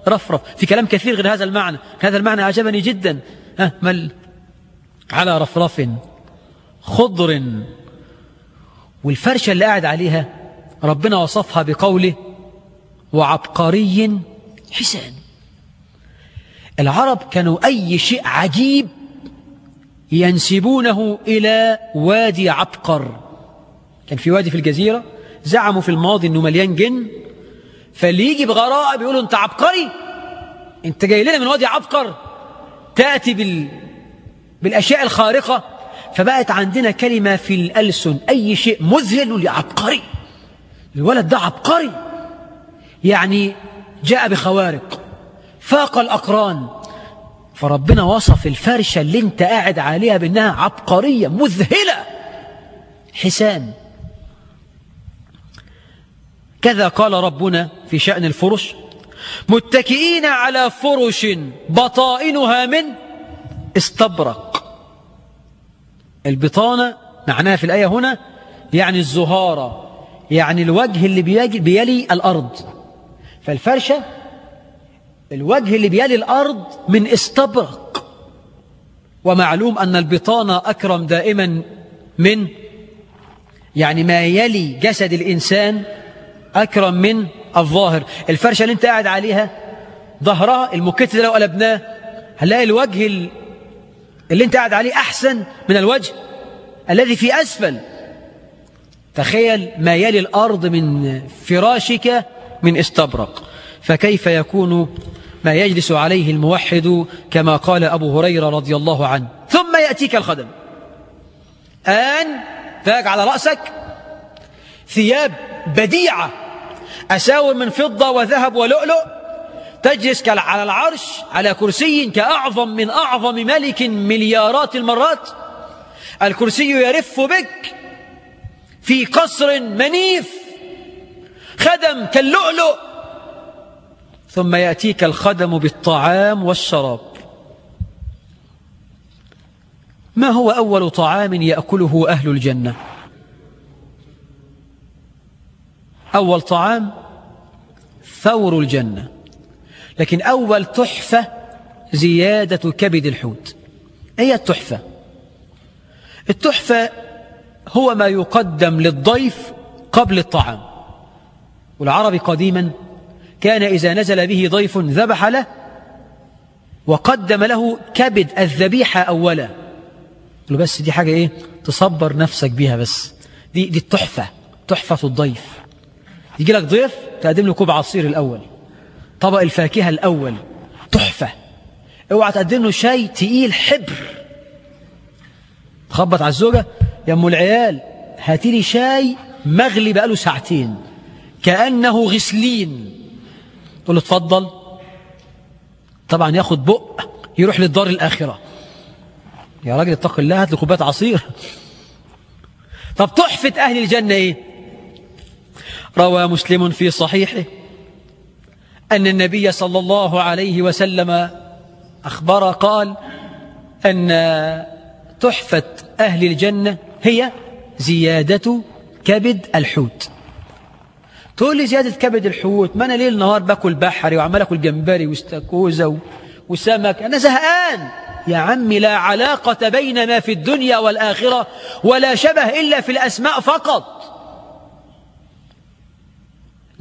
رفرف. في كلام كثير غير هذا المعنى. هذا المعنى أعجبني جدا. ها مل. على رفرف خضر. والفرشة اللي قاعد عليها ربنا وصفها بقوله وعبقري حسان. العرب كانوا أي شيء عجيب ينسبونه إلى وادي عبقر. كان في وادي في الجزيرة زعموا في الماضي أنه مليان جن فاللي يجي بغراء بيقولوا أنت عبقري. أنت جاي لنا من وادي عبقر تأتي بال... بالأشياء الخارقة. فبقت عندنا كلمة في الألسن أي شيء مذهل نقول عبقري الولد ده عبقري. يعني جاء بخوارق فاق الأقران. فربنا وصف الفرشة اللي أنت قاعد عليها بأنها عبقرية مذهلة. حسان كذا قال ربنا في شأن الفرش متكئين على فرش بطائنها من استبرق. البطانة معناها في الآية هنا يعني الزهارة يعني الوجه اللي بيلي الأرض. فالفرشة الوجه اللي بيلي الأرض من استبرق. ومعلوم أن البطانة أكرم دائما من يعني ما يلي جسد الإنسان أكرم من الظاهر. الفرشة اللي انت قاعد عليها ظهرها المكت ده لو قلبناه هنلاقي الوجه اللي انت قاعد عليه أحسن من الوجه الذي في أسفل. تخيل ما يلي الأرض من فراشك من استبرق. فكيف يكون ما يجلس عليه الموحد كما قال أبو هريرة رضي الله عنه؟ ثم يأتيك الخدم. آن تاج على رأسك ثياب بديعة. أساور من فضة وذهب ولؤلؤ تجلس على العرش على كرسي كأعظم من أعظم ملك مليارات المرات. الكرسي يرف بك في قصر منيف خدم كاللؤلؤ. ثم يأتيك الخدم بالطعام والشراب. ما هو أول طعام يأكله أهل الجنة؟ أول طعام ثور الجنة. لكن أول تحفة زيادة كبد الحوت. هي التحفة؟ التحفة هو ما يقدم للضيف قبل الطعام. والعربي قديما كان إذا نزل به ضيف ذبح له وقدم له كبد الذبيحة أولا. بس دي حاجة إيه؟ تصبر نفسك بيها بس. دي, دي التحفة تحفة الضيف. يجي لك ضيف تقدم له كوب عصير الأول طبق الفاكهة الأول تحفة. اوعى تقدم له شاي تقيل حبر. خبط على الزوجة يا أم العيال هاتي لي شاي مغلي بقاله ساعتين كأنه غسلين. تقول له اتفضل. طبعا ياخد بق يروح للدار الآخرة. يا راجل اتق الله هات لي كوباية عصير. طب تحفة أهل الجنة إيه؟ روى مسلم في صحيحه أن النبي صلى الله عليه وسلم أخبر قال أن تحفة أهل الجنة هي زيادة كبد الحوت. تقول لي زيادة كبد الحوت؟ ما أنا ليل نهار باكل بحري وعمال أكل جمبري واستاكوزا وسمك. أنا زهقان. يا عمي لا علاقة بين ما في الدنيا والآخرة ولا شبه إلا في الأسماء فقط.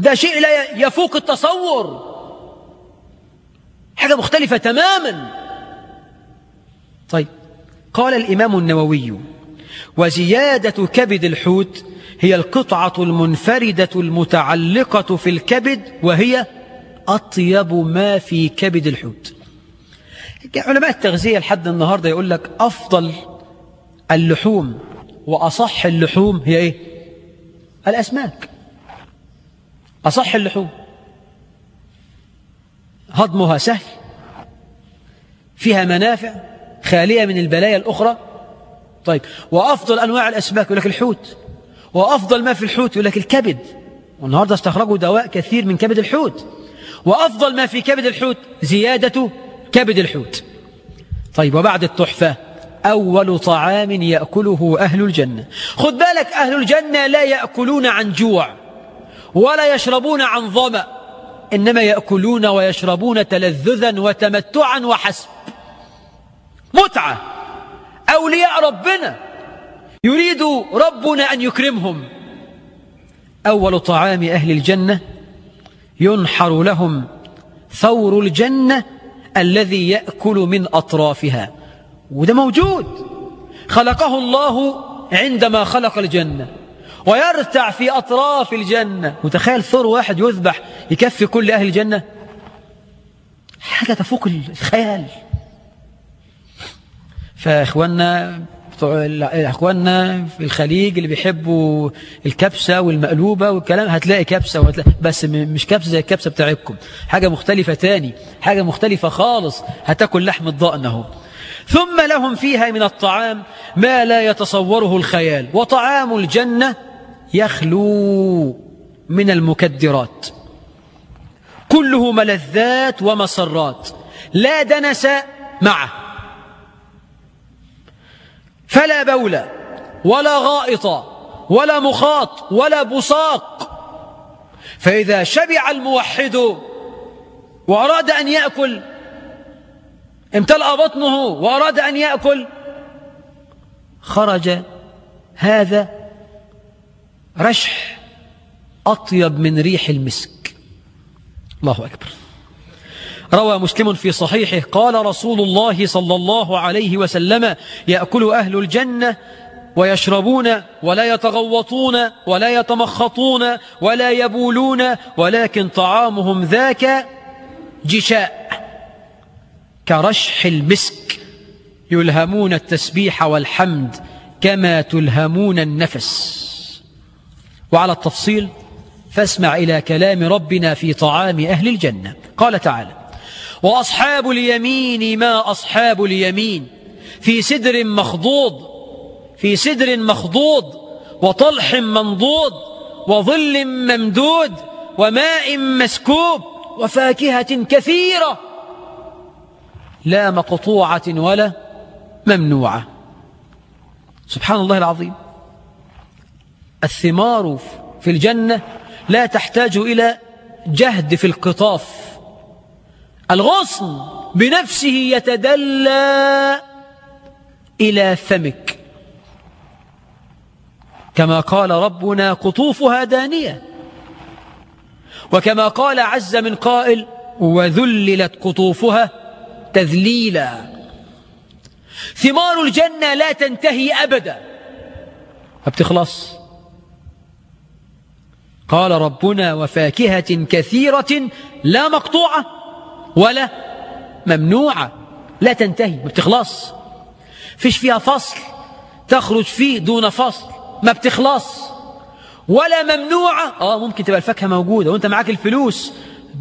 ده شيء لا يفوق التصور. حاجة مختلفة تماما. طيب قال الإمام النووي وزيادة كبد الحوت هي القطعة المنفردة المتعلقة في الكبد وهي أطيب ما في كبد الحوت. علماء التغذية لحد النهاردة يقول لك أفضل اللحوم وأصح اللحوم هي إيه؟ الأسماك. أصح اللحوم. هضمها سهل. فيها منافع خالية من البلايا الأخرى. طيب وأفضل أنواع الأسماك يقول لك الحوت. وأفضل ما في الحوت يقول لك الكبد. والنهاردة استخرجوا دواء كثير من كبد الحوت. وأفضل ما في كبد الحوت زيادة كبد الحوت. طيب وبعد التحفة أول طعام يأكله أهل الجنة. خد بالك أهل الجنة لا يأكلون عن جوع. ولا يشربون عن ظمأ إنما يأكلون ويشربون تلذذا وتمتعا وحسب متعة. أولياء ربنا. يريد ربنا أن يكرمهم. أول طعام أهل الجنة ينحر لهم ثور الجنة الذي يأكل من أطرافها. وده موجود. خلقه الله عندما خلق الجنة. ويرتع في أطراف الجنة. متخيل ثور واحد يذبح يكفي كل أهل الجنة؟ حاجة تفوق الخيال. فإخواننا إخواننا في الخليج اللي بيحبوا الكبسة والمقلوبة والكلام هتلاقي كبسة وهتلاقي بس مش كبسة زي الكبسة بتاعتكم. حاجة مختلفة تاني حاجة مختلفة خالص. هتاكل لحم الضأن أهو. ثم لهم فيها من الطعام ما لا يتصوره الخيال وطعام الجنة يخلو من المكدرات. كله ملذات ومسرات لا دنس معه. فلا بول ولا غائط ولا مخاط ولا بصاق. فإذا شبع الموحد وأراد أن يأكل امتلأ بطنه وأراد أن يأكل خرج هذا رشح أطيب من ريح المسك. الله أكبر. روى مسلم في صحيحه قال رسول الله صلى الله عليه وسلم يأكل أهل الجنة ويشربون ولا يتغوطون ولا يتمخطون ولا يبولون ولكن طعامهم ذاك جشاء كرشح المسك. يلهمون التسبيح والحمد كما تلهمون النفس. وعلى التفصيل فاسمع إلى كلام ربنا في طعام أهل الجنة. قال تعالى وأصحاب اليمين ما أصحاب اليمين في سدر مخضوض في سدر مخضوض وطلح منضود وظل ممدود وماء مسكوب وفاكهة كثيرة. لا مقطوعة ولا ممنوعة. سبحان الله العظيم. الثمار في الجنة لا تحتاج إلى جهد في القطاف. الغصن بنفسه يتدلى إلى فمك. كما قال ربنا قطوفها دانية. وكما قال عز من قائل وذللت قطوفها تذليلا. ثمار الجنة لا تنتهي أبدا. ما بتخلص قال ربنا وفاكهة كثيرة لا مقطوعة ولا ممنوعة. لا تنتهي ما بتخلص. فيش فيها فصل تخرج فيه دون فصل ما بتخلص. ولا ممنوعة. آه ممكن تبقى الفاكهة موجودة وأنت معاك الفلوس.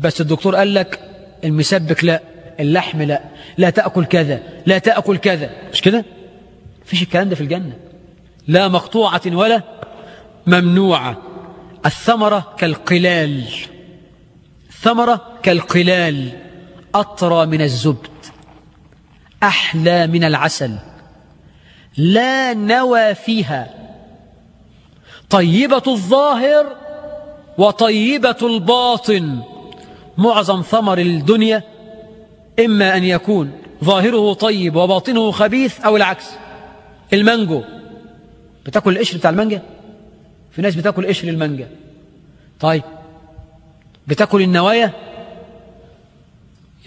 بس الدكتور قال لك المسبك لا اللحم لا. لا تأكل كذا لا تأكل كذا. مش كده؟ فيش الكلام ده في الجنة. لا مقطوعة ولا ممنوعة. الثمرة كالقلال. ثمرة كالقلال. أطرى من الزبد. أحلى من العسل. لا نوى فيها. طيبة الظاهر وطيبة الباطن. معظم ثمر الدنيا إما أن يكون ظاهره طيب وباطنه خبيث أو العكس. المانجو. بتاكل القشر بتاع المانجا؟ في ناس بتاكل قشر المانجا. طيب بتاكل النوايا؟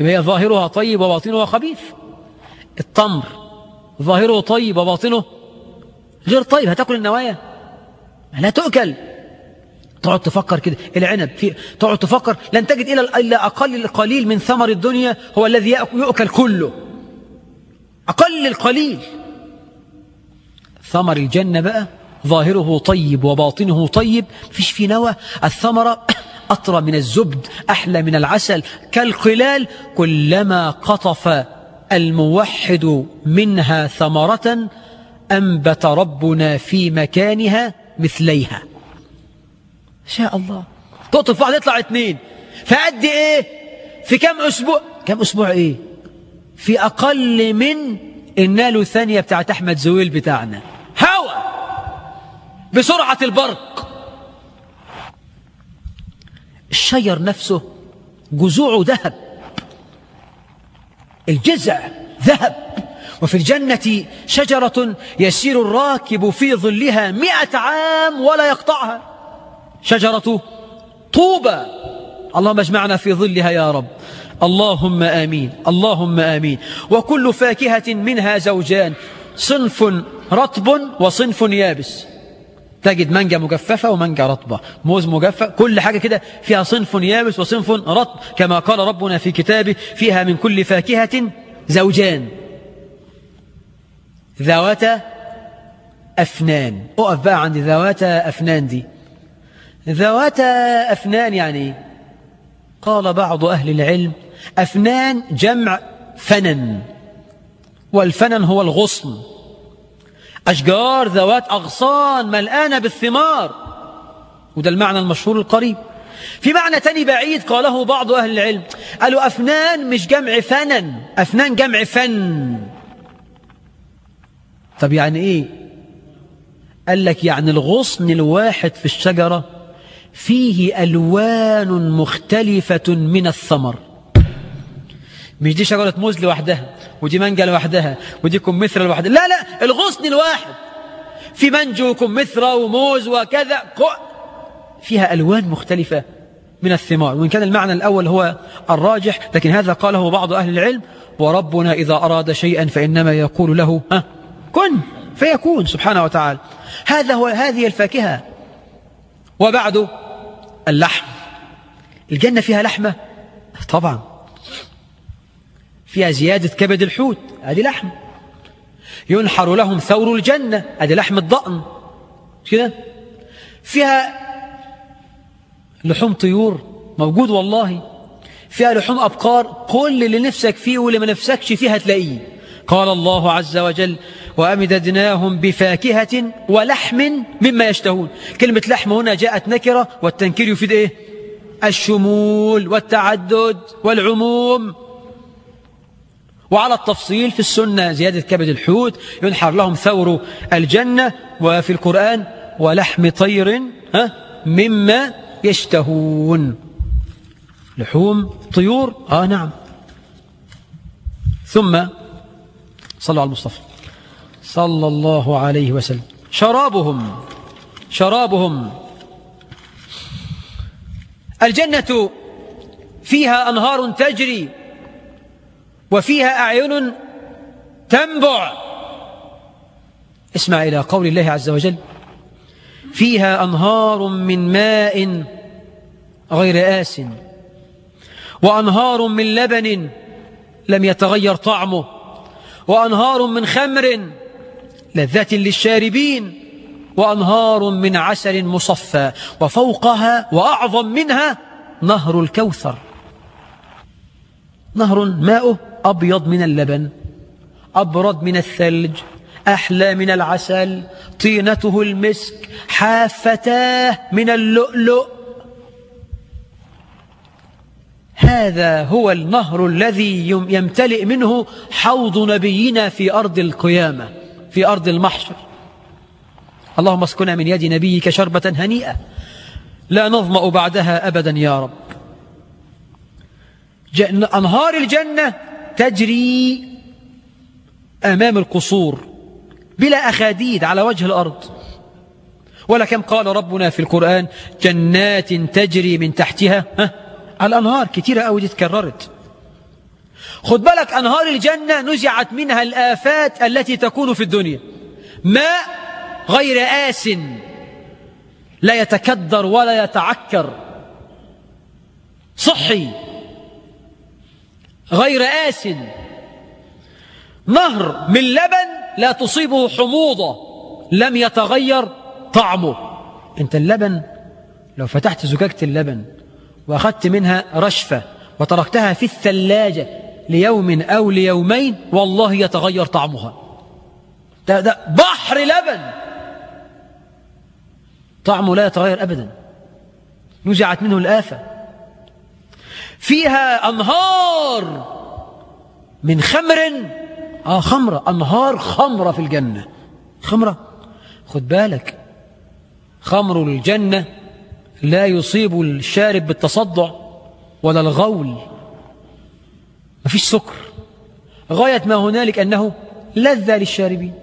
يبقى هي ظاهرها طيب وباطنها خبيث. التمر ظاهره طيب وباطنه غير طيب هتاكل النوايا؟ لا تؤكل. تقعد تفكر كده العنب في تقعد تفكر لن تجد إلا إلا أقل القليل من ثمر الدنيا هو الذي يؤكل كله. أقل القليل. ثمر الجنة بقى؟ ظاهره طيب وباطنه طيب. فيش في نوى. الثمرة أطرى من الزبد أحلى من العسل. كالقلال كلما قطف الموحد منها ثمرة أنبت ربنا في مكانها مثليها. شاء الله. تقطف واحد يطلع اثنين فقد إيه؟ في كم أسبوع؟ كم أسبوع إيه؟ في أقل من النالو ثانية بتاعت أحمد زويل بتاعنا. بسرعة البرق. الشجر نفسه جذوعه ذهب. الجذع ذهب. وفي الجنة شجرة يسير الراكب في ظلها مئة عام ولا يقطعها. شجرة طوبى. اللهم اجمعنا في ظلها يا رب. اللهم آمين. اللهم آمين. وكل فاكهة منها زوجان. صنف رطب وصنف يابس. تجد مانجا مجففة ومانجا رطبة. موز مجفف كل حاجة كده فيها صنف يابس وصنف رطب كما قال ربنا في كتابه فيها من كل فاكهة زوجان. ذواتا أفنان. أقف بقى عند ذواتا أفنان دي. ذواتا أفنان يعني قال بعض أهل العلم أفنان جمع فنن والفنن هو الغصن. أشجار ذوات أغصان ملآنة بالثمار. وده المعنى المشهور القريب. في معنى تاني بعيد قاله بعض أهل العلم. قالوا أفنان مش جمع فنن. أفنان جمع فن. طب يعني إيه؟ قال لك يعني الغصن الواحد في الشجرة فيه ألوان مختلفة من الثمر. مش دي شجرة موز لوحدها. ودي مانجا لوحدها ودي كمثرى لوحدها لا لا الغصن الواحد. في منجو وكمثرى وموز وكذا؟ فيها ألوان مختلفة من الثمار. وإن كان المعنى الأول هو الراجح لكن هذا قاله بعض أهل العلم وربنا إذا أراد شيئا فإنما يقول له ها كن فيكون سبحانه وتعالى. هذا هو هذه الفاكهة. وبعد اللحم. الجنة فيها لحمة؟ طبعا. فيها زيادة كبد الحوت هذه لحم. ينحر لهم ثور الجنة هذه لحم الضأن. كده؟ فيها لحوم طيور موجود والله. فيها لحوم أبقار كل اللي نفسك فيه واللي ما نفسكش فيها تلاقيه. قال الله عز وجل وأمددناهم بفاكهة ولحم مما يشتهون. كلمة لحم هنا جاءت نكرة والتنكير يفيد إيه؟ الشمول والتعدد والعموم. وعلى التفصيل في السنة زيادة كبد الحوت ينحر لهم ثور الجنة وفي القرآن ولحم طير ها مما يشتهون. لحوم طيور؟ آه نعم. ثم صلوا على المصطفى. صلى الله عليه وسلم. شرابهم شرابهم. الجنة فيها أنهار تجري وفيها أعين تنبع. اسمع إلى قول الله عز وجل فيها أنهار من ماء غير آس وأنهار من لبن لم يتغير طعمه وأنهار من خمر لذة للشاربين وأنهار من عسل مصفى وفوقها وأعظم منها نهر الكوثر. نهر ماؤه أبيض من اللبن أبرد من الثلج أحلى من العسل طينته المسك حافتاه من اللؤلؤ. هذا هو النهر الذي يمتلئ منه حوض نبينا في أرض القيامة في أرض المحشر. اللهم اسكنا من يد نبيك شربة هنيئة. لا نظمأ بعدها أبدا يا رب. أنهار الجنة تجري أمام القصور بلا أخاديد على وجه الأرض. ولكم قال ربنا في القرآن جنات تجري من تحتها. الأنهار كتيرة أوي دي اتكررت خد بالك أنهار الجنة نزعت منها الآفات التي تكون في الدنيا. ماء غير آس لا يتكدر ولا يتعكر. صحي. غير آس نهر من لبن لا تصيبه حموضة لم يتغير طعمه. انت اللبن لو فتحت زجاجة اللبن وأخذت منها رشفة وتركتها في الثلاجة ليوم أو ليومين والله يتغير طعمها. ده, ده بحر لبن. طعمه لا يتغير أبدا. نزعت منه الآفة. فيها أنهار من خمر. آه خمرة. أنهار خمرة في الجنة. خمرة. خد بالك. خمر الجنة لا يصيب الشارب بالتصدع ولا الغول. مفيش سكر. غاية ما هنالك أنه لذة للشاربين.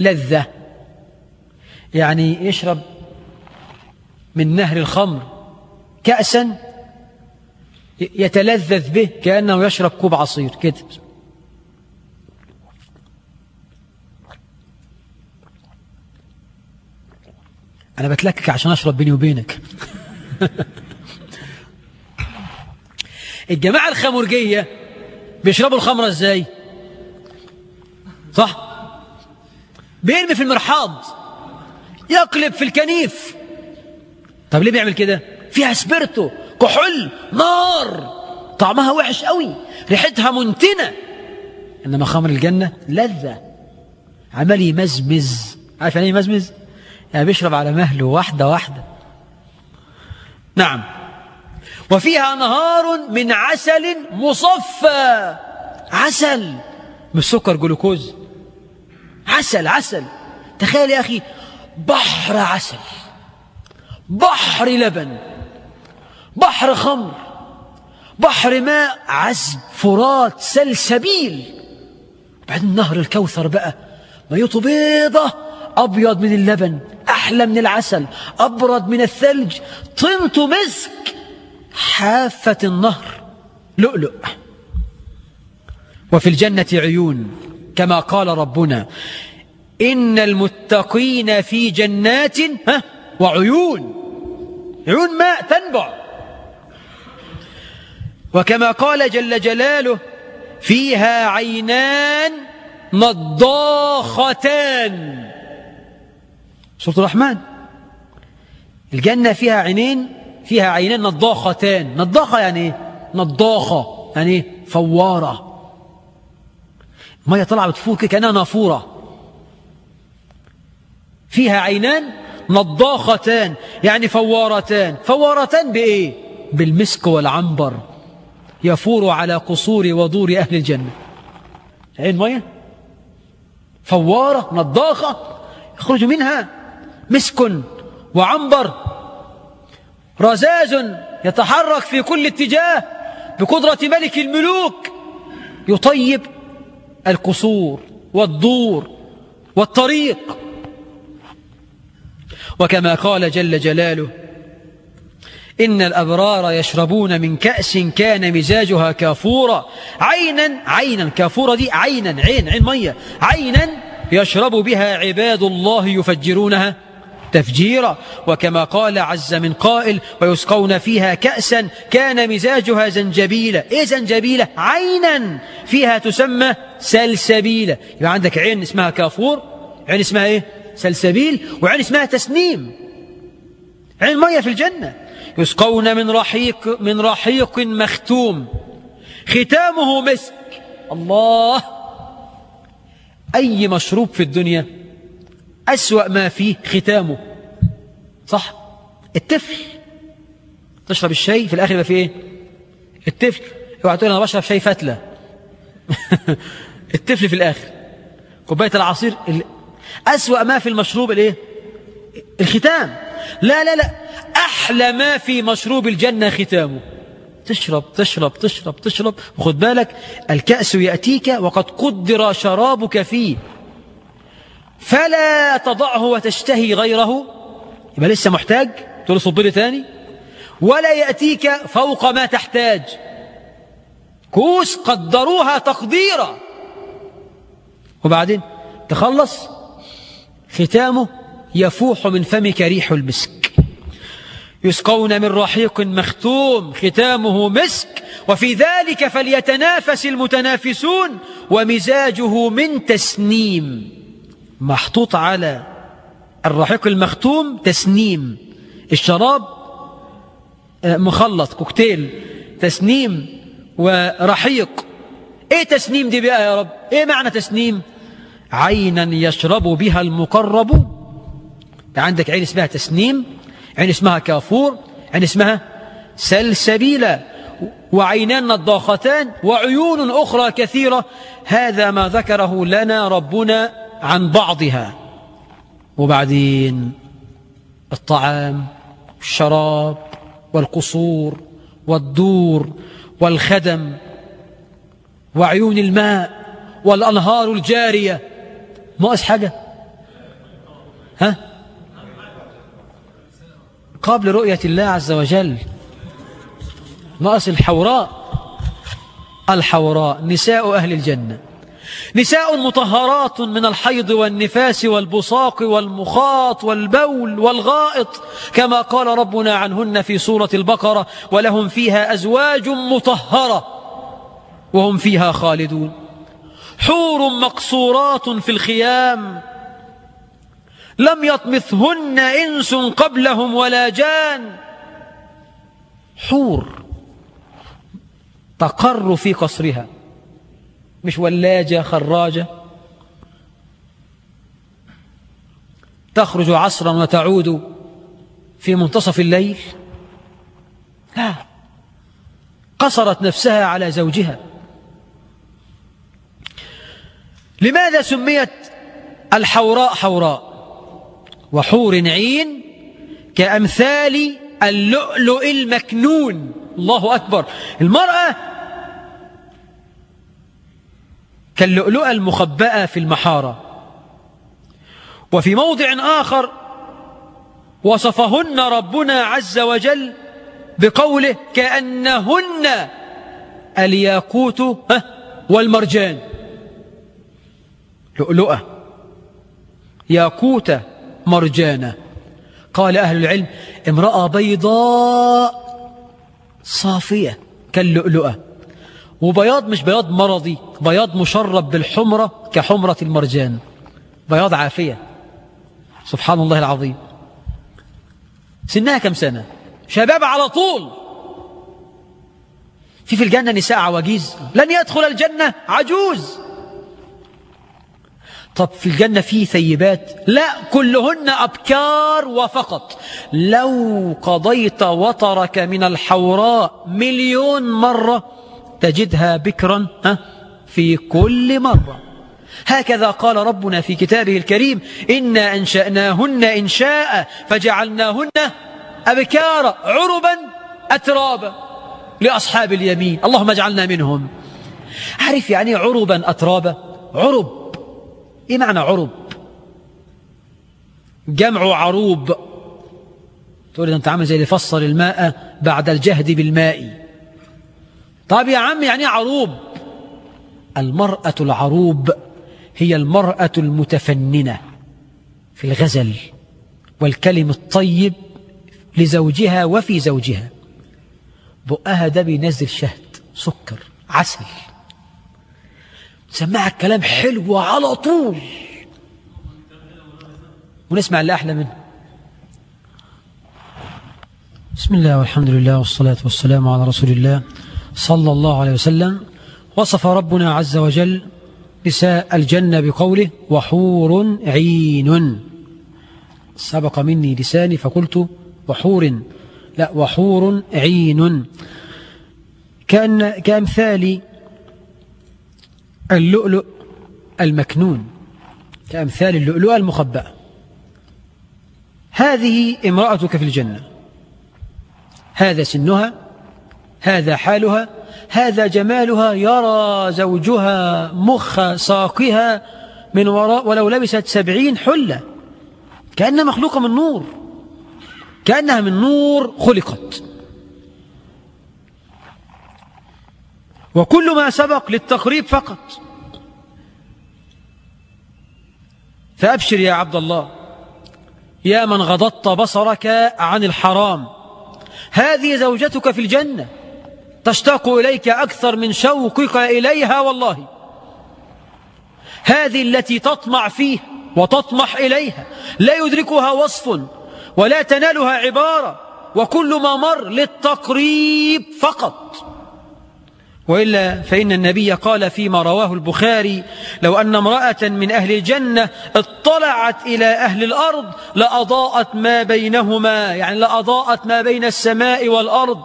لذة. يعني يشرب من نهر الخمر كأسا يتلذذ به كأنه يشرب كوب عصير كده. أنا بتلكك عشان أشرب بيني وبينك. الجماعة الخمرجية بيشربوا الخمرة إزاي؟ صح؟ بيرمي في المرحاض يقلب في الكنيف. طب ليه بيعمل كده؟ فيها سبرتو كحول نار. طعمها وحش قوي. ريحتها منتنة. إنما خمر الجنة لذة. عمال يمزمز. عارف يعني يمزمز؟ يعني بيشرب على مهله واحدة واحدة. نعم. وفيها نهار من عسل مصفى. عسل. مش سكر جلوكوز. عسل عسل. تخيل يا أخي بحر عسل. بحر لبن. بحر خمر بحر ماء عذب فرات سلسبيل بعدين نهر الكوثر بقى ميته بيضة أبيض من اللبن أحلى من العسل أبرد من الثلج طنت مسك حافة النهر. لؤلؤ. وفي الجنة عيون كما قال ربنا إن المتقين في جنات وعيون. عيون ماء تنبع. وكما قال جل جلاله فيها عينان نضاختان سورة الرحمن. الجنة فيها عينين فيها عينان نضاختان نضاخة يعني إيه؟ نضاخة يعني إيه؟ فوارة. مية طالعة بتفور كأنها نافورة. فيها عينان نضاختان يعني فوارتان. فوارتان بإيه؟ بالمسك والعنبر. يفور على قصور ودور أهل الجنة. عين مية؟ فوارة نضاخة يخرج منها مسك وعنبر رزاز يتحرك في كل اتجاه بقدرة ملك الملوك يطيب القصور والدور والطريق. وكما قال جل جلاله إن الأبرار يشربون من كأس كان مزاجها كافورا. عينا عينا كافورا دي عينا عين عين مية. عينا يشرب بها عباد الله يفجرونها تفجيرا. وكما قال عز من قائل ويسقون فيها كأسا كان مزاجها زنجبيلا. إيه زنجبيلة عينا. فيها تسمى سلسبيلة يبقى عندك عين اسمها كافور عين اسمها إيه؟ سلسبيل وعين اسمها تسنيم. عين مية في الجنة. يسقون من رحيق من رحيق مختوم. ختامه مسك. الله! أي مشروب في الدنيا أسوأ ما فيه ختامه. صح؟ التفل. تشرب الشاي في الآخر يبقى فيه إيه؟ التفل. اوعى تقول أنا بشرب شاي فتلة. التفل في الآخر. كوباية العصير أسوأ ما في المشروب الإيه؟ الختام. لا لا لا. أحلى ما في مشروب الجنة ختامه. تشرب تشرب تشرب تشرب. وخد بالك الكأس يأتيك وقد قدر شرابك فيه. فلا تضعه وتشتهي غيره. يبقى لسه محتاج؟ تقول صب لي تاني. ولا يأتيك فوق ما تحتاج. كوس قدروها تقديرا. وبعدين تخلص ختامه. يفوح من فمك ريح المسك. يسقون من رحيق مختوم ختامه مسك. وفي ذلك فليتنافس المتنافسون ومزاجه من تسنيم. محطوط على الرحيق المختوم تسنيم. الشراب آه، مخلط كوكتيل تسنيم ورحيق. إيه تسنيم دي بقى يا رب؟ إيه معنى تسنيم؟ عينا يشرب بها المقرب عندك عين اسمها تسنيم عين اسمها كافور عين اسمها سلسبيلة وعينان نضاختان وعيون أخرى كثيرة. هذا ما ذكره لنا ربنا عن بعضها. وبعدين الطعام الشراب والقصور والدور والخدم وعيون الماء والأنهار الجارية. ناقص حاجة ها؟ قبل رؤية الله عز وجل. ناقص الحوراء. الحوراء. نساء أهل الجنة. نساء مطهرات من الحيض والنفاس والبصاق والمخاط والبول والغائط. كما قال ربنا عنهن في سورة البقرة ولهم فيها أزواج مطهرة وهم فيها خالدون. حور مقصورات في الخيام. لم يطمثهن إنس قبلهم ولا جان. حور تقر في قصرها. مش ولاجة خراجة. تخرج عصرا وتعود في منتصف الليل. لا قصرت نفسها على زوجها. لماذا سميت الحوراء حوراء؟ وحور عين كأمثال اللؤلؤ المكنون. الله أكبر. المرأة كاللؤلؤة المخبأة في المحارة. وفي موضع آخر وصفهن ربنا عز وجل بقوله كأنهن الياقوت والمرجان. لؤلؤة ياقوتة مرجانة. قال أهل العلم امرأة بيضاء صافية كاللؤلؤة. وبياض مش بياض مرضي بياض مشرب بالحمرة كحمرة المرجان. بياض عافية. سبحان الله العظيم. سنها كم سنة؟ شباب على طول. في في الجنة نساء عواجيز. لن يدخل الجنة عجوز. طب في الجنة في ثيبات؟ لا كلهن أبكار وفقط. لو قضيت وطرك من الحوراء مليون مرة تجدها بكرا في كل مرة. هكذا قال ربنا في كتابه الكريم إنا أنشأناهن إنشاء فجعلناهن أبكارا عربا أترابا لأصحاب اليمين. اللهم اجعلنا منهم. عارف يعني عربا أترابا؟ عرب. إيه معنى عرب. جمع عروب. تقول أنت عامل زي اللي فصل الماء بعد الجهد بالماء. طب يا عم يعني عروب؟ المرأة العروب هي المرأة المتفننة في الغزل والكلم الطيب لزوجها وفي زوجها. بقها ده بينزل شهد سكر عسل. سمعك كلام حلو على طول. ونسمع اللي أحلى منه. بسم الله والحمد لله والصلاة والسلام على رسول الله صلى الله عليه وسلم. وصف ربنا عز وجل نساء الجنة بقوله وحور عين سبق مني لساني فقلت وحور لا وحور عين كأن كأمثال اللؤلؤ المكنون كأمثال اللؤلؤ المخبأ هذه امرأتك في الجنة. هذا سنها هذا حالها هذا جمالها يرى زوجها مخ ساقها من وراء ولو لبست سبعين حلة. كأنها مخلوقة من نور. كأنها من نور خلقت. وكل ما سبق للتقريب فقط. فأبشر يا عبد الله يا من غضضت بصرك عن الحرام. هذه زوجتك في الجنة تشتاق إليك أكثر من شوقك إليها والله. هذه التي تطمع فيه وتطمح إليها لا يدركها وصف ولا تنالها عبارة وكل ما مر للتقريب فقط. وإلا فإن النبي قال فيما رواه البخاري لو أن امرأة من أهل الجنة اطلعت إلى أهل الأرض لأضاءت ما بينهما يعني لأضاءت ما بين السماء والأرض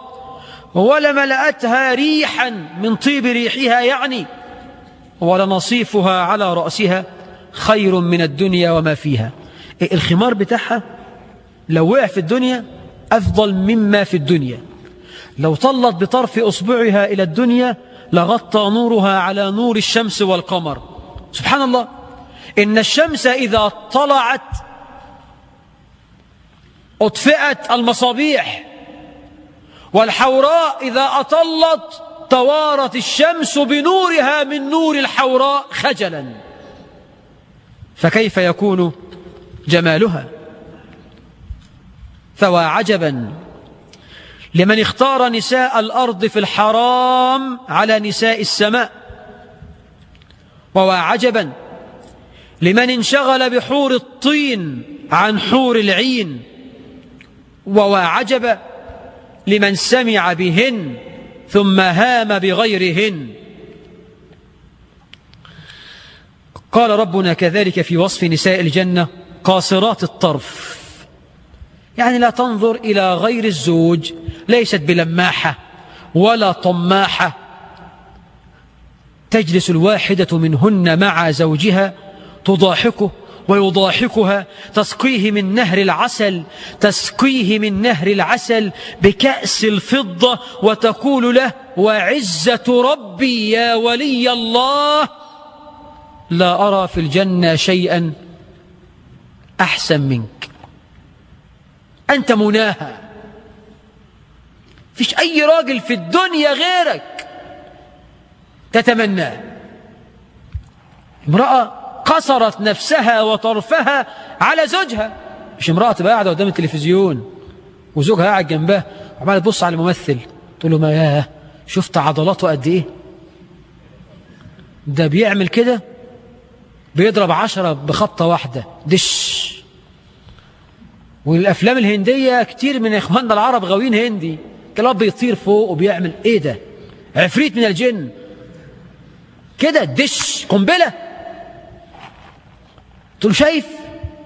ولملأتها ريحا من طيب ريحها يعني ولنصيفها على رأسها خير من الدنيا وما فيها. الخمار بتاعها؟ لو وقع في الدنيا أفضل مما في الدنيا. لو طلت بطرف أصبعها إلى الدنيا لغطى نورها على نور الشمس والقمر. سبحان الله. إن الشمس إذا طلعت أطفئت المصابيح والحوراء إذا أطلت توارت الشمس بنورها من نور الحوراء خجلا. فكيف يكون جمالها؟ فوا عجبا. لمن اختار نساء الأرض في الحرام على نساء السماء. ووا عجبا لمن انشغل بحور الطين عن حور العين. ووا عجبا لمن سمع بهن ثم هام بغيرهن. قال ربنا كذلك في وصف نساء الجنة قاصرات الطرف. يعني لا تنظر إلى غير الزوج ليست بلماحة ولا طماحة. تجلس الواحدة منهن مع زوجها تضاحكه ويضاحكها تسقيه من نهر العسل تسقيه من نهر العسل بكأس الفضة وتقول له وعزة ربي يا ولي الله لا أرى في الجنة شيئا أحسن منك. أنت مناهى. فيش أي راجل في الدنيا غيرك تتمناه. امرأة قصرت نفسها وطرفها على زوجها. مش امرأة تبقى قاعدة قدام التلفزيون وزوجها قاعد جنبها وعمالة تبص على الممثل. تقول له ما ياه شفت عضلاته قد إيه؟ ده بيعمل كده؟ بيضرب عشرة بخطة واحدة. دش. والأفلام الهندية كتير من إخواننا العرب غاويين هندي. كلاب بيطير فوق وبيعمل إيه ده؟ عفريت من الجن. كده دش قنبلة. تقول شايف؟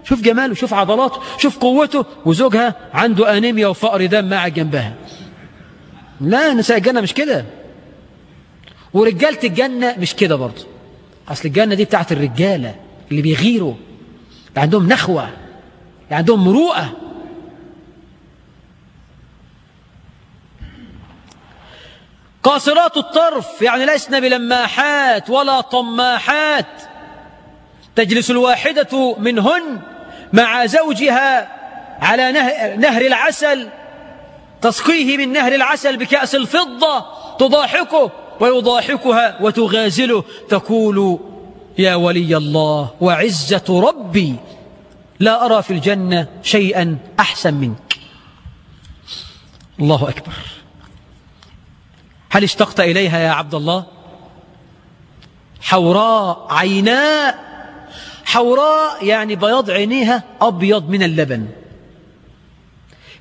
شوف جماله شوف عضلاته شوف قوته. وزوجها عنده أنيميا وفقر دم مع جنبها. لا نساء الجنة مش كده. ورجالة الجنة مش كده برضه. أصل الجنة دي بتاعت الرجالة اللي بيغيروا. عندهم نخوة. اللي عندهم مروءة. قاصرات الطرف يعني لسنا بلماحات ولا طماحات. تجلس الواحدة منهن مع زوجها على نهر العسل. تسقيه من نهر العسل بكأس الفضة تضاحكه ويضاحكها وتغازله تقول يا ولي الله وعزة ربي لا أرى في الجنة شيئا أحسن منك. الله أكبر. هل اشتقت إليها يا عبد الله؟ حوراء عيناء حوراء يعني بياض عينيها أبيض من اللبن.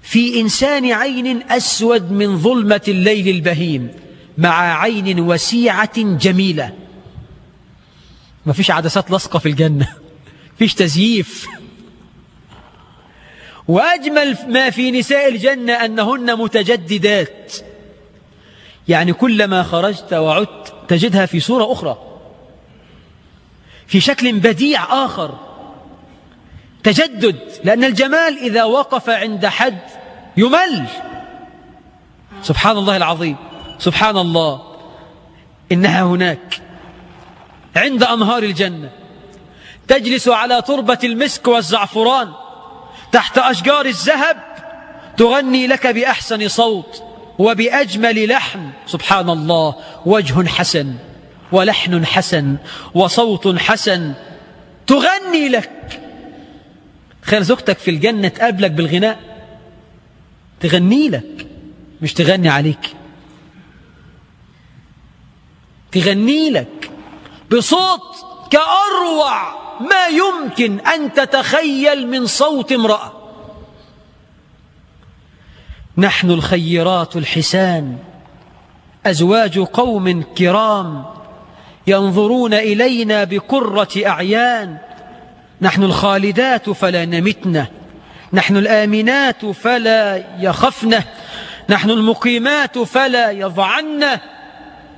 في إنسان عين أسود من ظلمة الليل البهيم مع عين وسيعة جميلة. ما فيش عدسات لصقة في الجنة. فيش تزييف. وأجمل ما في نساء الجنة أنهن متجددات. يعني كلما خرجت وعدت تجدها في صورة أخرى. في شكل بديع آخر. تجدد. لأن الجمال إذا وقف عند حد يمل. سبحان الله العظيم. سبحان الله. إنها هناك. عند أنهار الجنة. تجلس على تربة المسك والزعفران. تحت أشجار الذهب تغني لك بأحسن صوت وبأجمل لحن. سبحان الله وجه حسن ولحن حسن وصوت حسن تغني لك. تخيل زوجتك في الجنة تقابلك بالغناء تغني لك مش تغني عليك. تغني لك بصوت كأروع ما يمكن أن تتخيل من صوت امرأة. نحن الخيرات الحسان أزواج قوم كرام ينظرون إلينا بكرة أعيان. نحن الخالدات فلا نمتن نحن الآمنات فلا يخفن نحن المقيمات فلا يضعن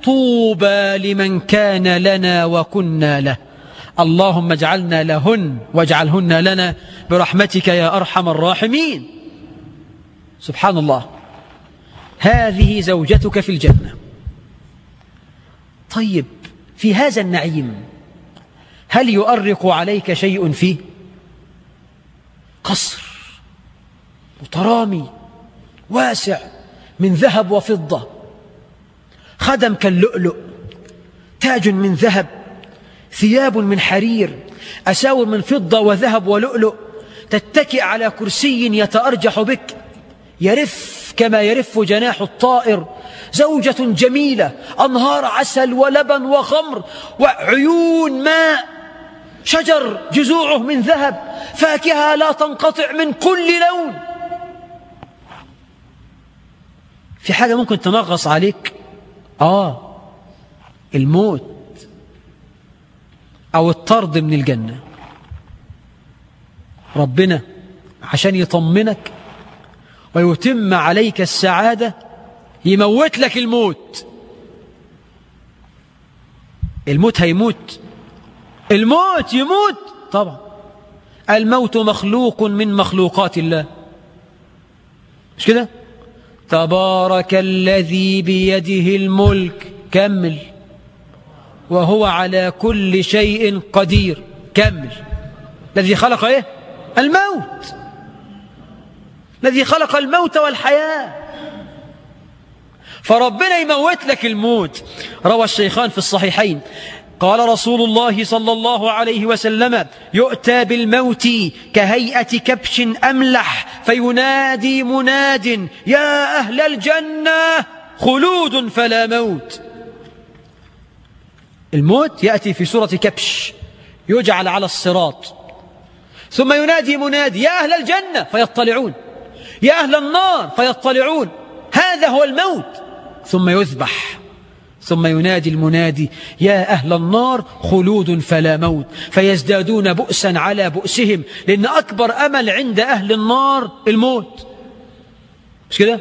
طوبى لمن كان لنا وكنا له. اللهم اجعلنا لهن واجعلهن لنا برحمتك يا أرحم الراحمين. سبحان الله هذه زوجتك في الجنة. طيب في هذا النعيم هل يؤرق عليك شيء فيه؟ قصر وترامي واسع من ذهب وفضة. خدم كاللؤلؤ. تاج من ذهب ثياب من حرير أساور من فضة وذهب ولؤلؤ. تتكئ على كرسي يتأرجح بك. يرف كما يرف جناح الطائر. زوجة جميلة أنهار عسل ولبن وخمر وعيون ماء. شجر جذوعه من ذهب فاكهة لا تنقطع من كل لون. في حاجة ممكن تنغص عليك؟ آه. الموت أو الطرد من الجنة. ربنا عشان يطمنك ويتم عليك السعادة يموت لك الموت. الموت هيموت. الموت يموت. طبعا. الموت مخلوق من مخلوقات الله. مش كده؟ تبارك الذي بيده الملك كمل. وهو على كل شيء قدير كمل. الذي خلق إيه؟ الموت. الذي خلق الموت والحياة. فربنا يموت لك الموت. روى الشيخان في الصحيحين قال رسول الله صلى الله عليه وسلم يؤتى بالموت كهيئة كبش أملح فينادي مناد يا أهل الجنة خلود فلا موت. الموت يأتي في سورة كبش يجعل على الصراط. ثم ينادي منادي يا أهل الجنة فيطلعون. يا أهل النار فيطلعون. هذا هو الموت. ثم يذبح. ثم ينادي المنادي يا أهل النار خلود فلا موت. فيزدادون بؤسا على بؤسهم لأن أكبر أمل عند أهل النار الموت. مش كده؟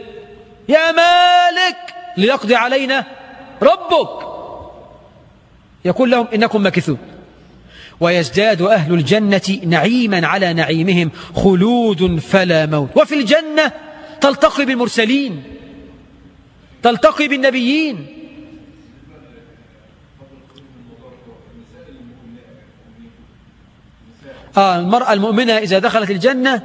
يا مالك ليقضي علينا ربك. يقول لهم إنكم مكثون. ويزداد أهل الجنة نعيما على نعيمهم خلود فلا موت. وفي الجنة تلتقي بالمرسلين تلتقي بالنبيين. آه المرأة المؤمنة إذا دخلت الجنة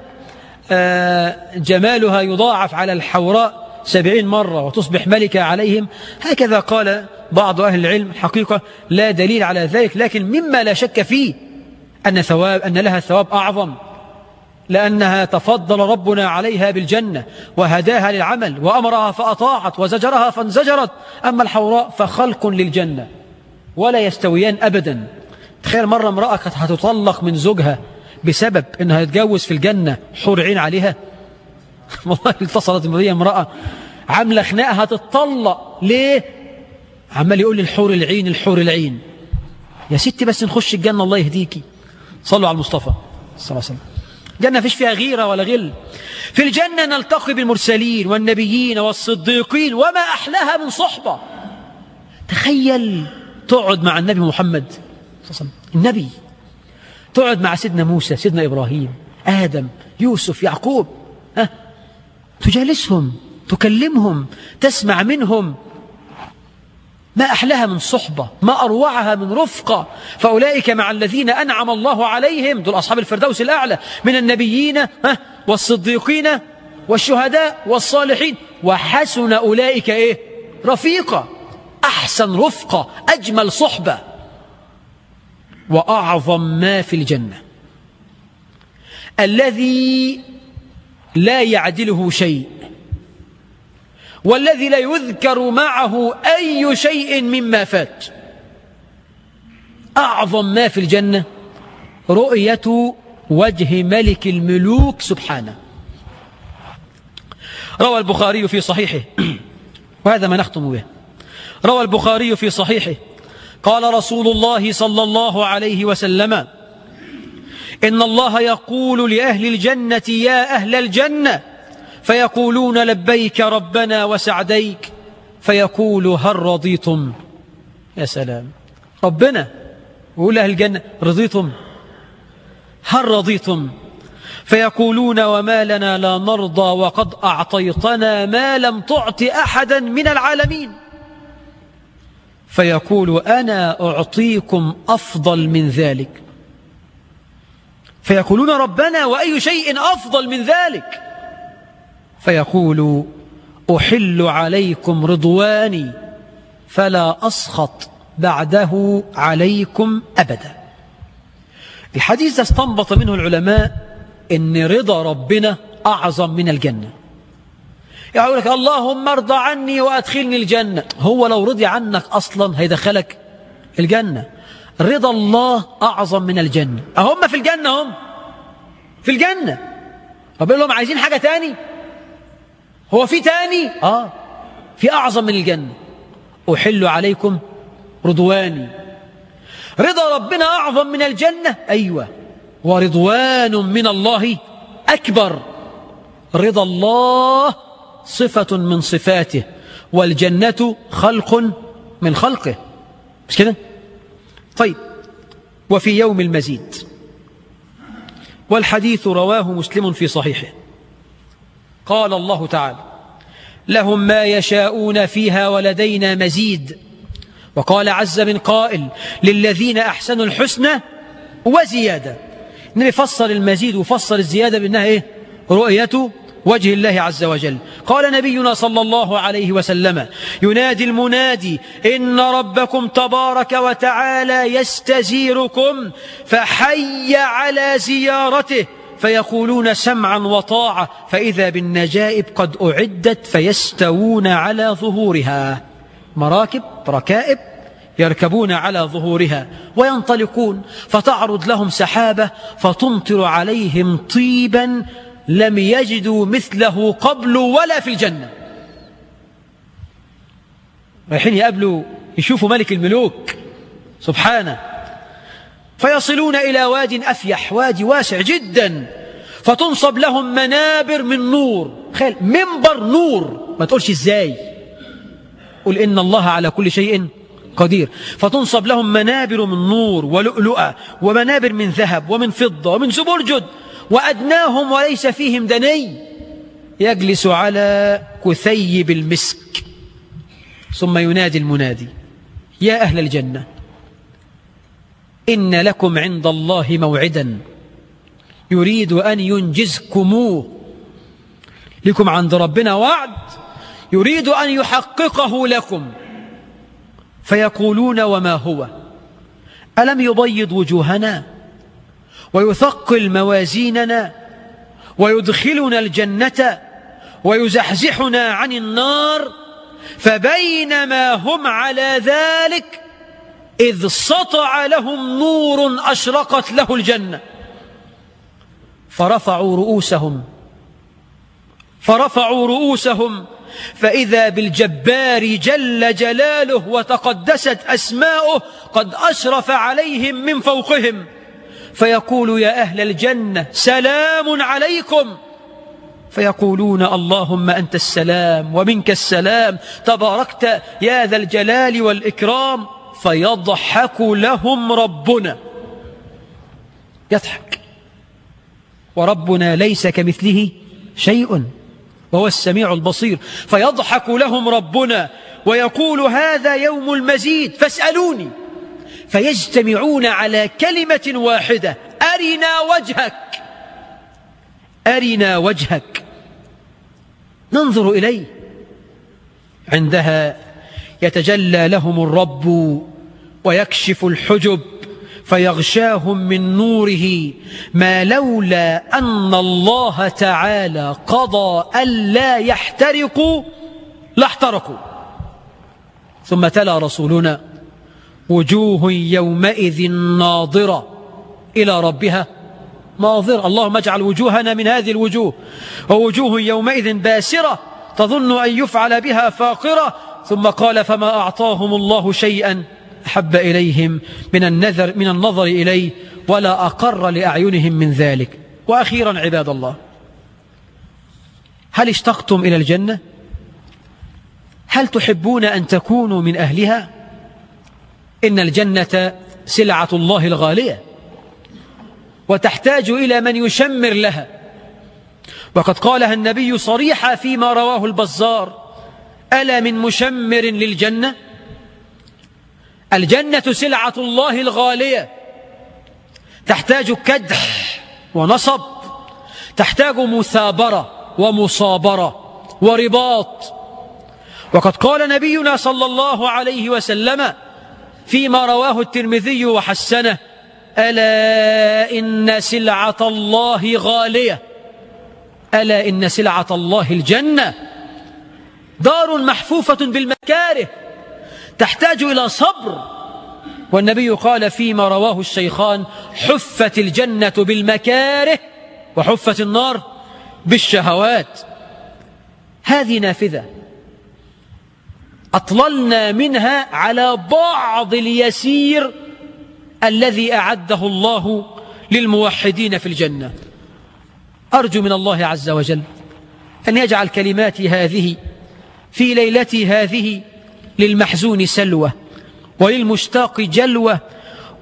آه جمالها يضاعف على الحوراء سبعين مرة وتصبح ملكة عليهم. هكذا قال بعض أهل العلم حقيقة لا دليل على ذلك لكن مما لا شك فيه أن, ثواب أن لها ثواب أعظم لأنها تفضل ربنا عليها بالجنة وهداها للعمل وأمرها فأطاعت وزجرها فانزجرت. أما الحوراء فخلق للجنة ولا يستويان أبدا. تخيل مرة امرأة كانت هتطلق من زوجها بسبب أنها تتجوز في الجنة حور عين عليها. والله اتصلت امرأة امرأة عاملة خناقة هتطلق ليه؟ عمال يقول لي الحور العين الحور العين. يا ستي بس نخش الجنة الله يهديكي. صلوا على المصطفى. صلى الله عليه وسلم. جنة فيش فيها غيرة ولا غل. في الجنة نلتقي بالمرسلين والنبيين والصديقين وما أحلاها من صحبة. تخيل تقعد مع النبي محمد. النبي. تقعد مع سيدنا موسى سيدنا إبراهيم آدم يوسف يعقوب. ها؟ تجالسهم تكلمهم تسمع منهم. ما أحلاها من صحبة ما أروعها من رفقة. فأولئك مع الذين أنعم الله عليهم دول أصحاب الفردوس الأعلى من النبيين والصديقين والشهداء والصالحين. وحسن أولئك إيه؟ رفيقا أحسن رفقة أجمل صحبة. وأعظم ما في الجنة. الذي لا يعدله شيء والذي لا يذكر معه أي شيء مما فات. أعظم ما في الجنة رؤية وجه ملك الملوك سبحانه. روى البخاري في صحيحه. وهذا ما نختم به. روى البخاري في صحيحه. قال رسول الله صلى الله عليه وسلم إن الله يقول لأهل الجنة يا أهل الجنة! فيقولون لبيك ربنا وسعديك فيقول هل رضيتم؟ يا سلام. ربنا ويقول أهل الجنة رضيتم؟ هل رضيتم؟ فيقولون وما لنا لا نرضى وقد أعطيتنا ما لم تعط أحدا من العالمين. فيقول أنا أعطيكم أفضل من ذلك. فيقولون ربنا وأي شيء أفضل من ذلك. فيقول أحل عليكم رضواني فلا أسخط بعده عليكم أبدا. الحديث استنبط منه العلماء إن رضا ربنا أعظم من الجنة. يقول لك اللهم ارضى عني وأدخلني الجنة. هو لو رضي عنك أصلا هيدخلك الجنة. رضا الله أعظم من الجنة. أهم في الجنة هم في الجنة. طب لهم عايزين حاجة تاني؟ هو في تاني؟ آه في أعظم من الجنة. أحل عليكم رضواني. رضا ربنا أعظم من الجنة؟ أيوة. ورضوان من الله أكبر. رضا الله صفة من صفاته والجنة خلق من خلقه. مش كده؟ طيب وفي يوم المزيد. والحديث رواه مسلم في صحيحه. قال الله تعالى لهم ما يشاءون فيها ولدينا مزيد. وقال عز من قائل للذين أحسنوا الحسنى وزيادة. نفصل المزيد وفصل الزيادة بأنها إيه؟ رؤية وجه الله عز وجل. قال نبينا صلى الله عليه وسلم ينادي المنادي إن ربكم تبارك وتعالى يستزيركم فحي على زيارته فيقولون سمعا وطاعة فإذا بالنجائب قد أعدت فيستوون على ظهورها. مراكب ركائب يركبون على ظهورها وينطلقون فتعرض لهم سحابة فتمطر عليهم طيبا لم يجدوا مثله قبل ولا في الجنة. رايحين يقابلوا يشوفوا ملك الملوك. سبحانه. فيصلون إلى واد أفيح وادي واسع جدا. فتنصب لهم منابر من نور. خيل منبر نور. ما تقولش إزاي؟ قل إن الله على كل شيء قدير. فتنصب لهم منابر من نور ولؤلؤة ومنابر من ذهب ومن فضة ومن زبرجد وأدناهم وليس فيهم دني. يجلس على كثيب المسك. ثم ينادي المنادي. يا أهل الجنة إن لكم عند الله موعدا. يريد أن ينجزكموه لكم عند ربنا وعد. يريد أن يحققه لكم. فيقولون وما هو؟ ألم يبيض وجوهنا؟ ويثقل موازيننا ويدخلنا الجنة ويزحزحنا عن النار فبينما هم على ذلك إذ سطع لهم نور أشرقت له الجنة. فرفعوا رؤوسهم فرفعوا رؤوسهم فإذا بالجبار جل جلاله وتقدست أسماؤه قد أشرف عليهم من فوقهم. فيقول يا أهل الجنة سلام عليكم. فيقولون اللهم أنت السلام ومنك السلام. تباركت يا ذا الجلال والإكرام. فيضحك لهم ربنا. يضحك. وربنا ليس كمثله شيء وهو السميع البصير. فيضحك لهم ربنا. ويقول هذا يوم المزيد. فاسألوني. فيجتمعون على كلمة واحدة. أرنا وجهك. أرنا وجهك. ننظر إليه. عندها يتجلى لهم الرب ويكشف الحجب فيغشاهم من نوره. ما لولا أن الله تعالى قضى ألا يحترقوا لاحترقوا. ثم تلا رسولنا وجوه يومئذ ناظرة إلى ربها. ناظرة اللهم اجعل وجوهنا من هذه الوجوه. ووجوه يومئذ باسرة تظن أن يفعل بها فاقرة. ثم قال فما أعطاهم الله شيئا أحب إليهم من النذر من النظر إليه ولا أقر لأعينهم من ذلك. وأخيرا عباد الله هل اشتقتم إلى الجنة؟ هل تحبون أن تكونوا من أهلها؟ إن الجنة سلعة الله الغالية وتحتاج إلى من يشمر لها. وقد قالها النبي صريحا فيما رواه البزار ألا من مشمر للجنة؟ الجنة سلعة الله الغالية. تحتاج كدح ونصب تحتاج مثابرة ومصابرة ورباط. وقد قال نبينا صلى الله عليه وسلم فيما رواه الترمذي وحسنه ألا إن سلعة الله غالية. ألا إن سلعة الله الجنة. دار محفوفة بالمكاره تحتاج إلى صبر. والنبي قال فيما رواه الشيخان حفت الجنة بالمكاره وحفت النار بالشهوات. هذه نافذة. أطللنا منها على بعض اليسير الذي أعده الله للموحدين في الجنة. أرجو من الله عز وجل أن يجعل كلماتي هذه في ليلتي هذه للمحزون سلوة وللمشتاق جلوة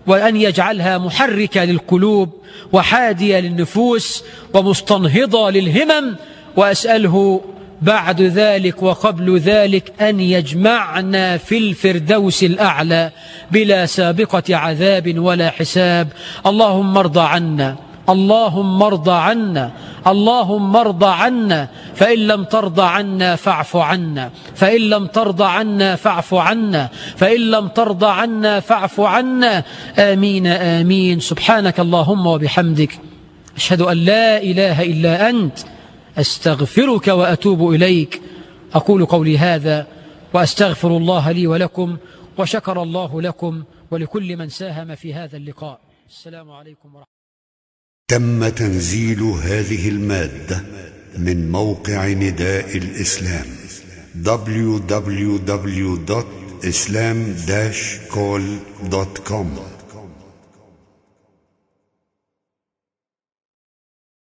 وأن يجعلها محركة للقلوب وحادية للنفوس ومستنهضة للهمم وأسأله بعد ذلك وقبل ذلك أن يجمعنا في الفردوس الأعلى بلا سابقة عذاب ولا حساب. اللهم ارضى عنا اللهم ارض عنا اللهم ارض عنا فإن لم ترض عنا فاعف عنا فإن لم ترض عنا فاعف عنا فإن لم ترض عنا فاعف عنا. آمين آمين. سبحانك اللهم وبحمدك. أشهد أن لا إله إلا أنت. أستغفرك وأتوب إليك. أقول قولي هذا وأستغفر الله لي ولكم وشكر الله لكم ولكل من ساهم في هذا اللقاء. السلام عليكم ورحمة تم تنزيل هذه المادة من موقع نداء الإسلام www.islam-call.com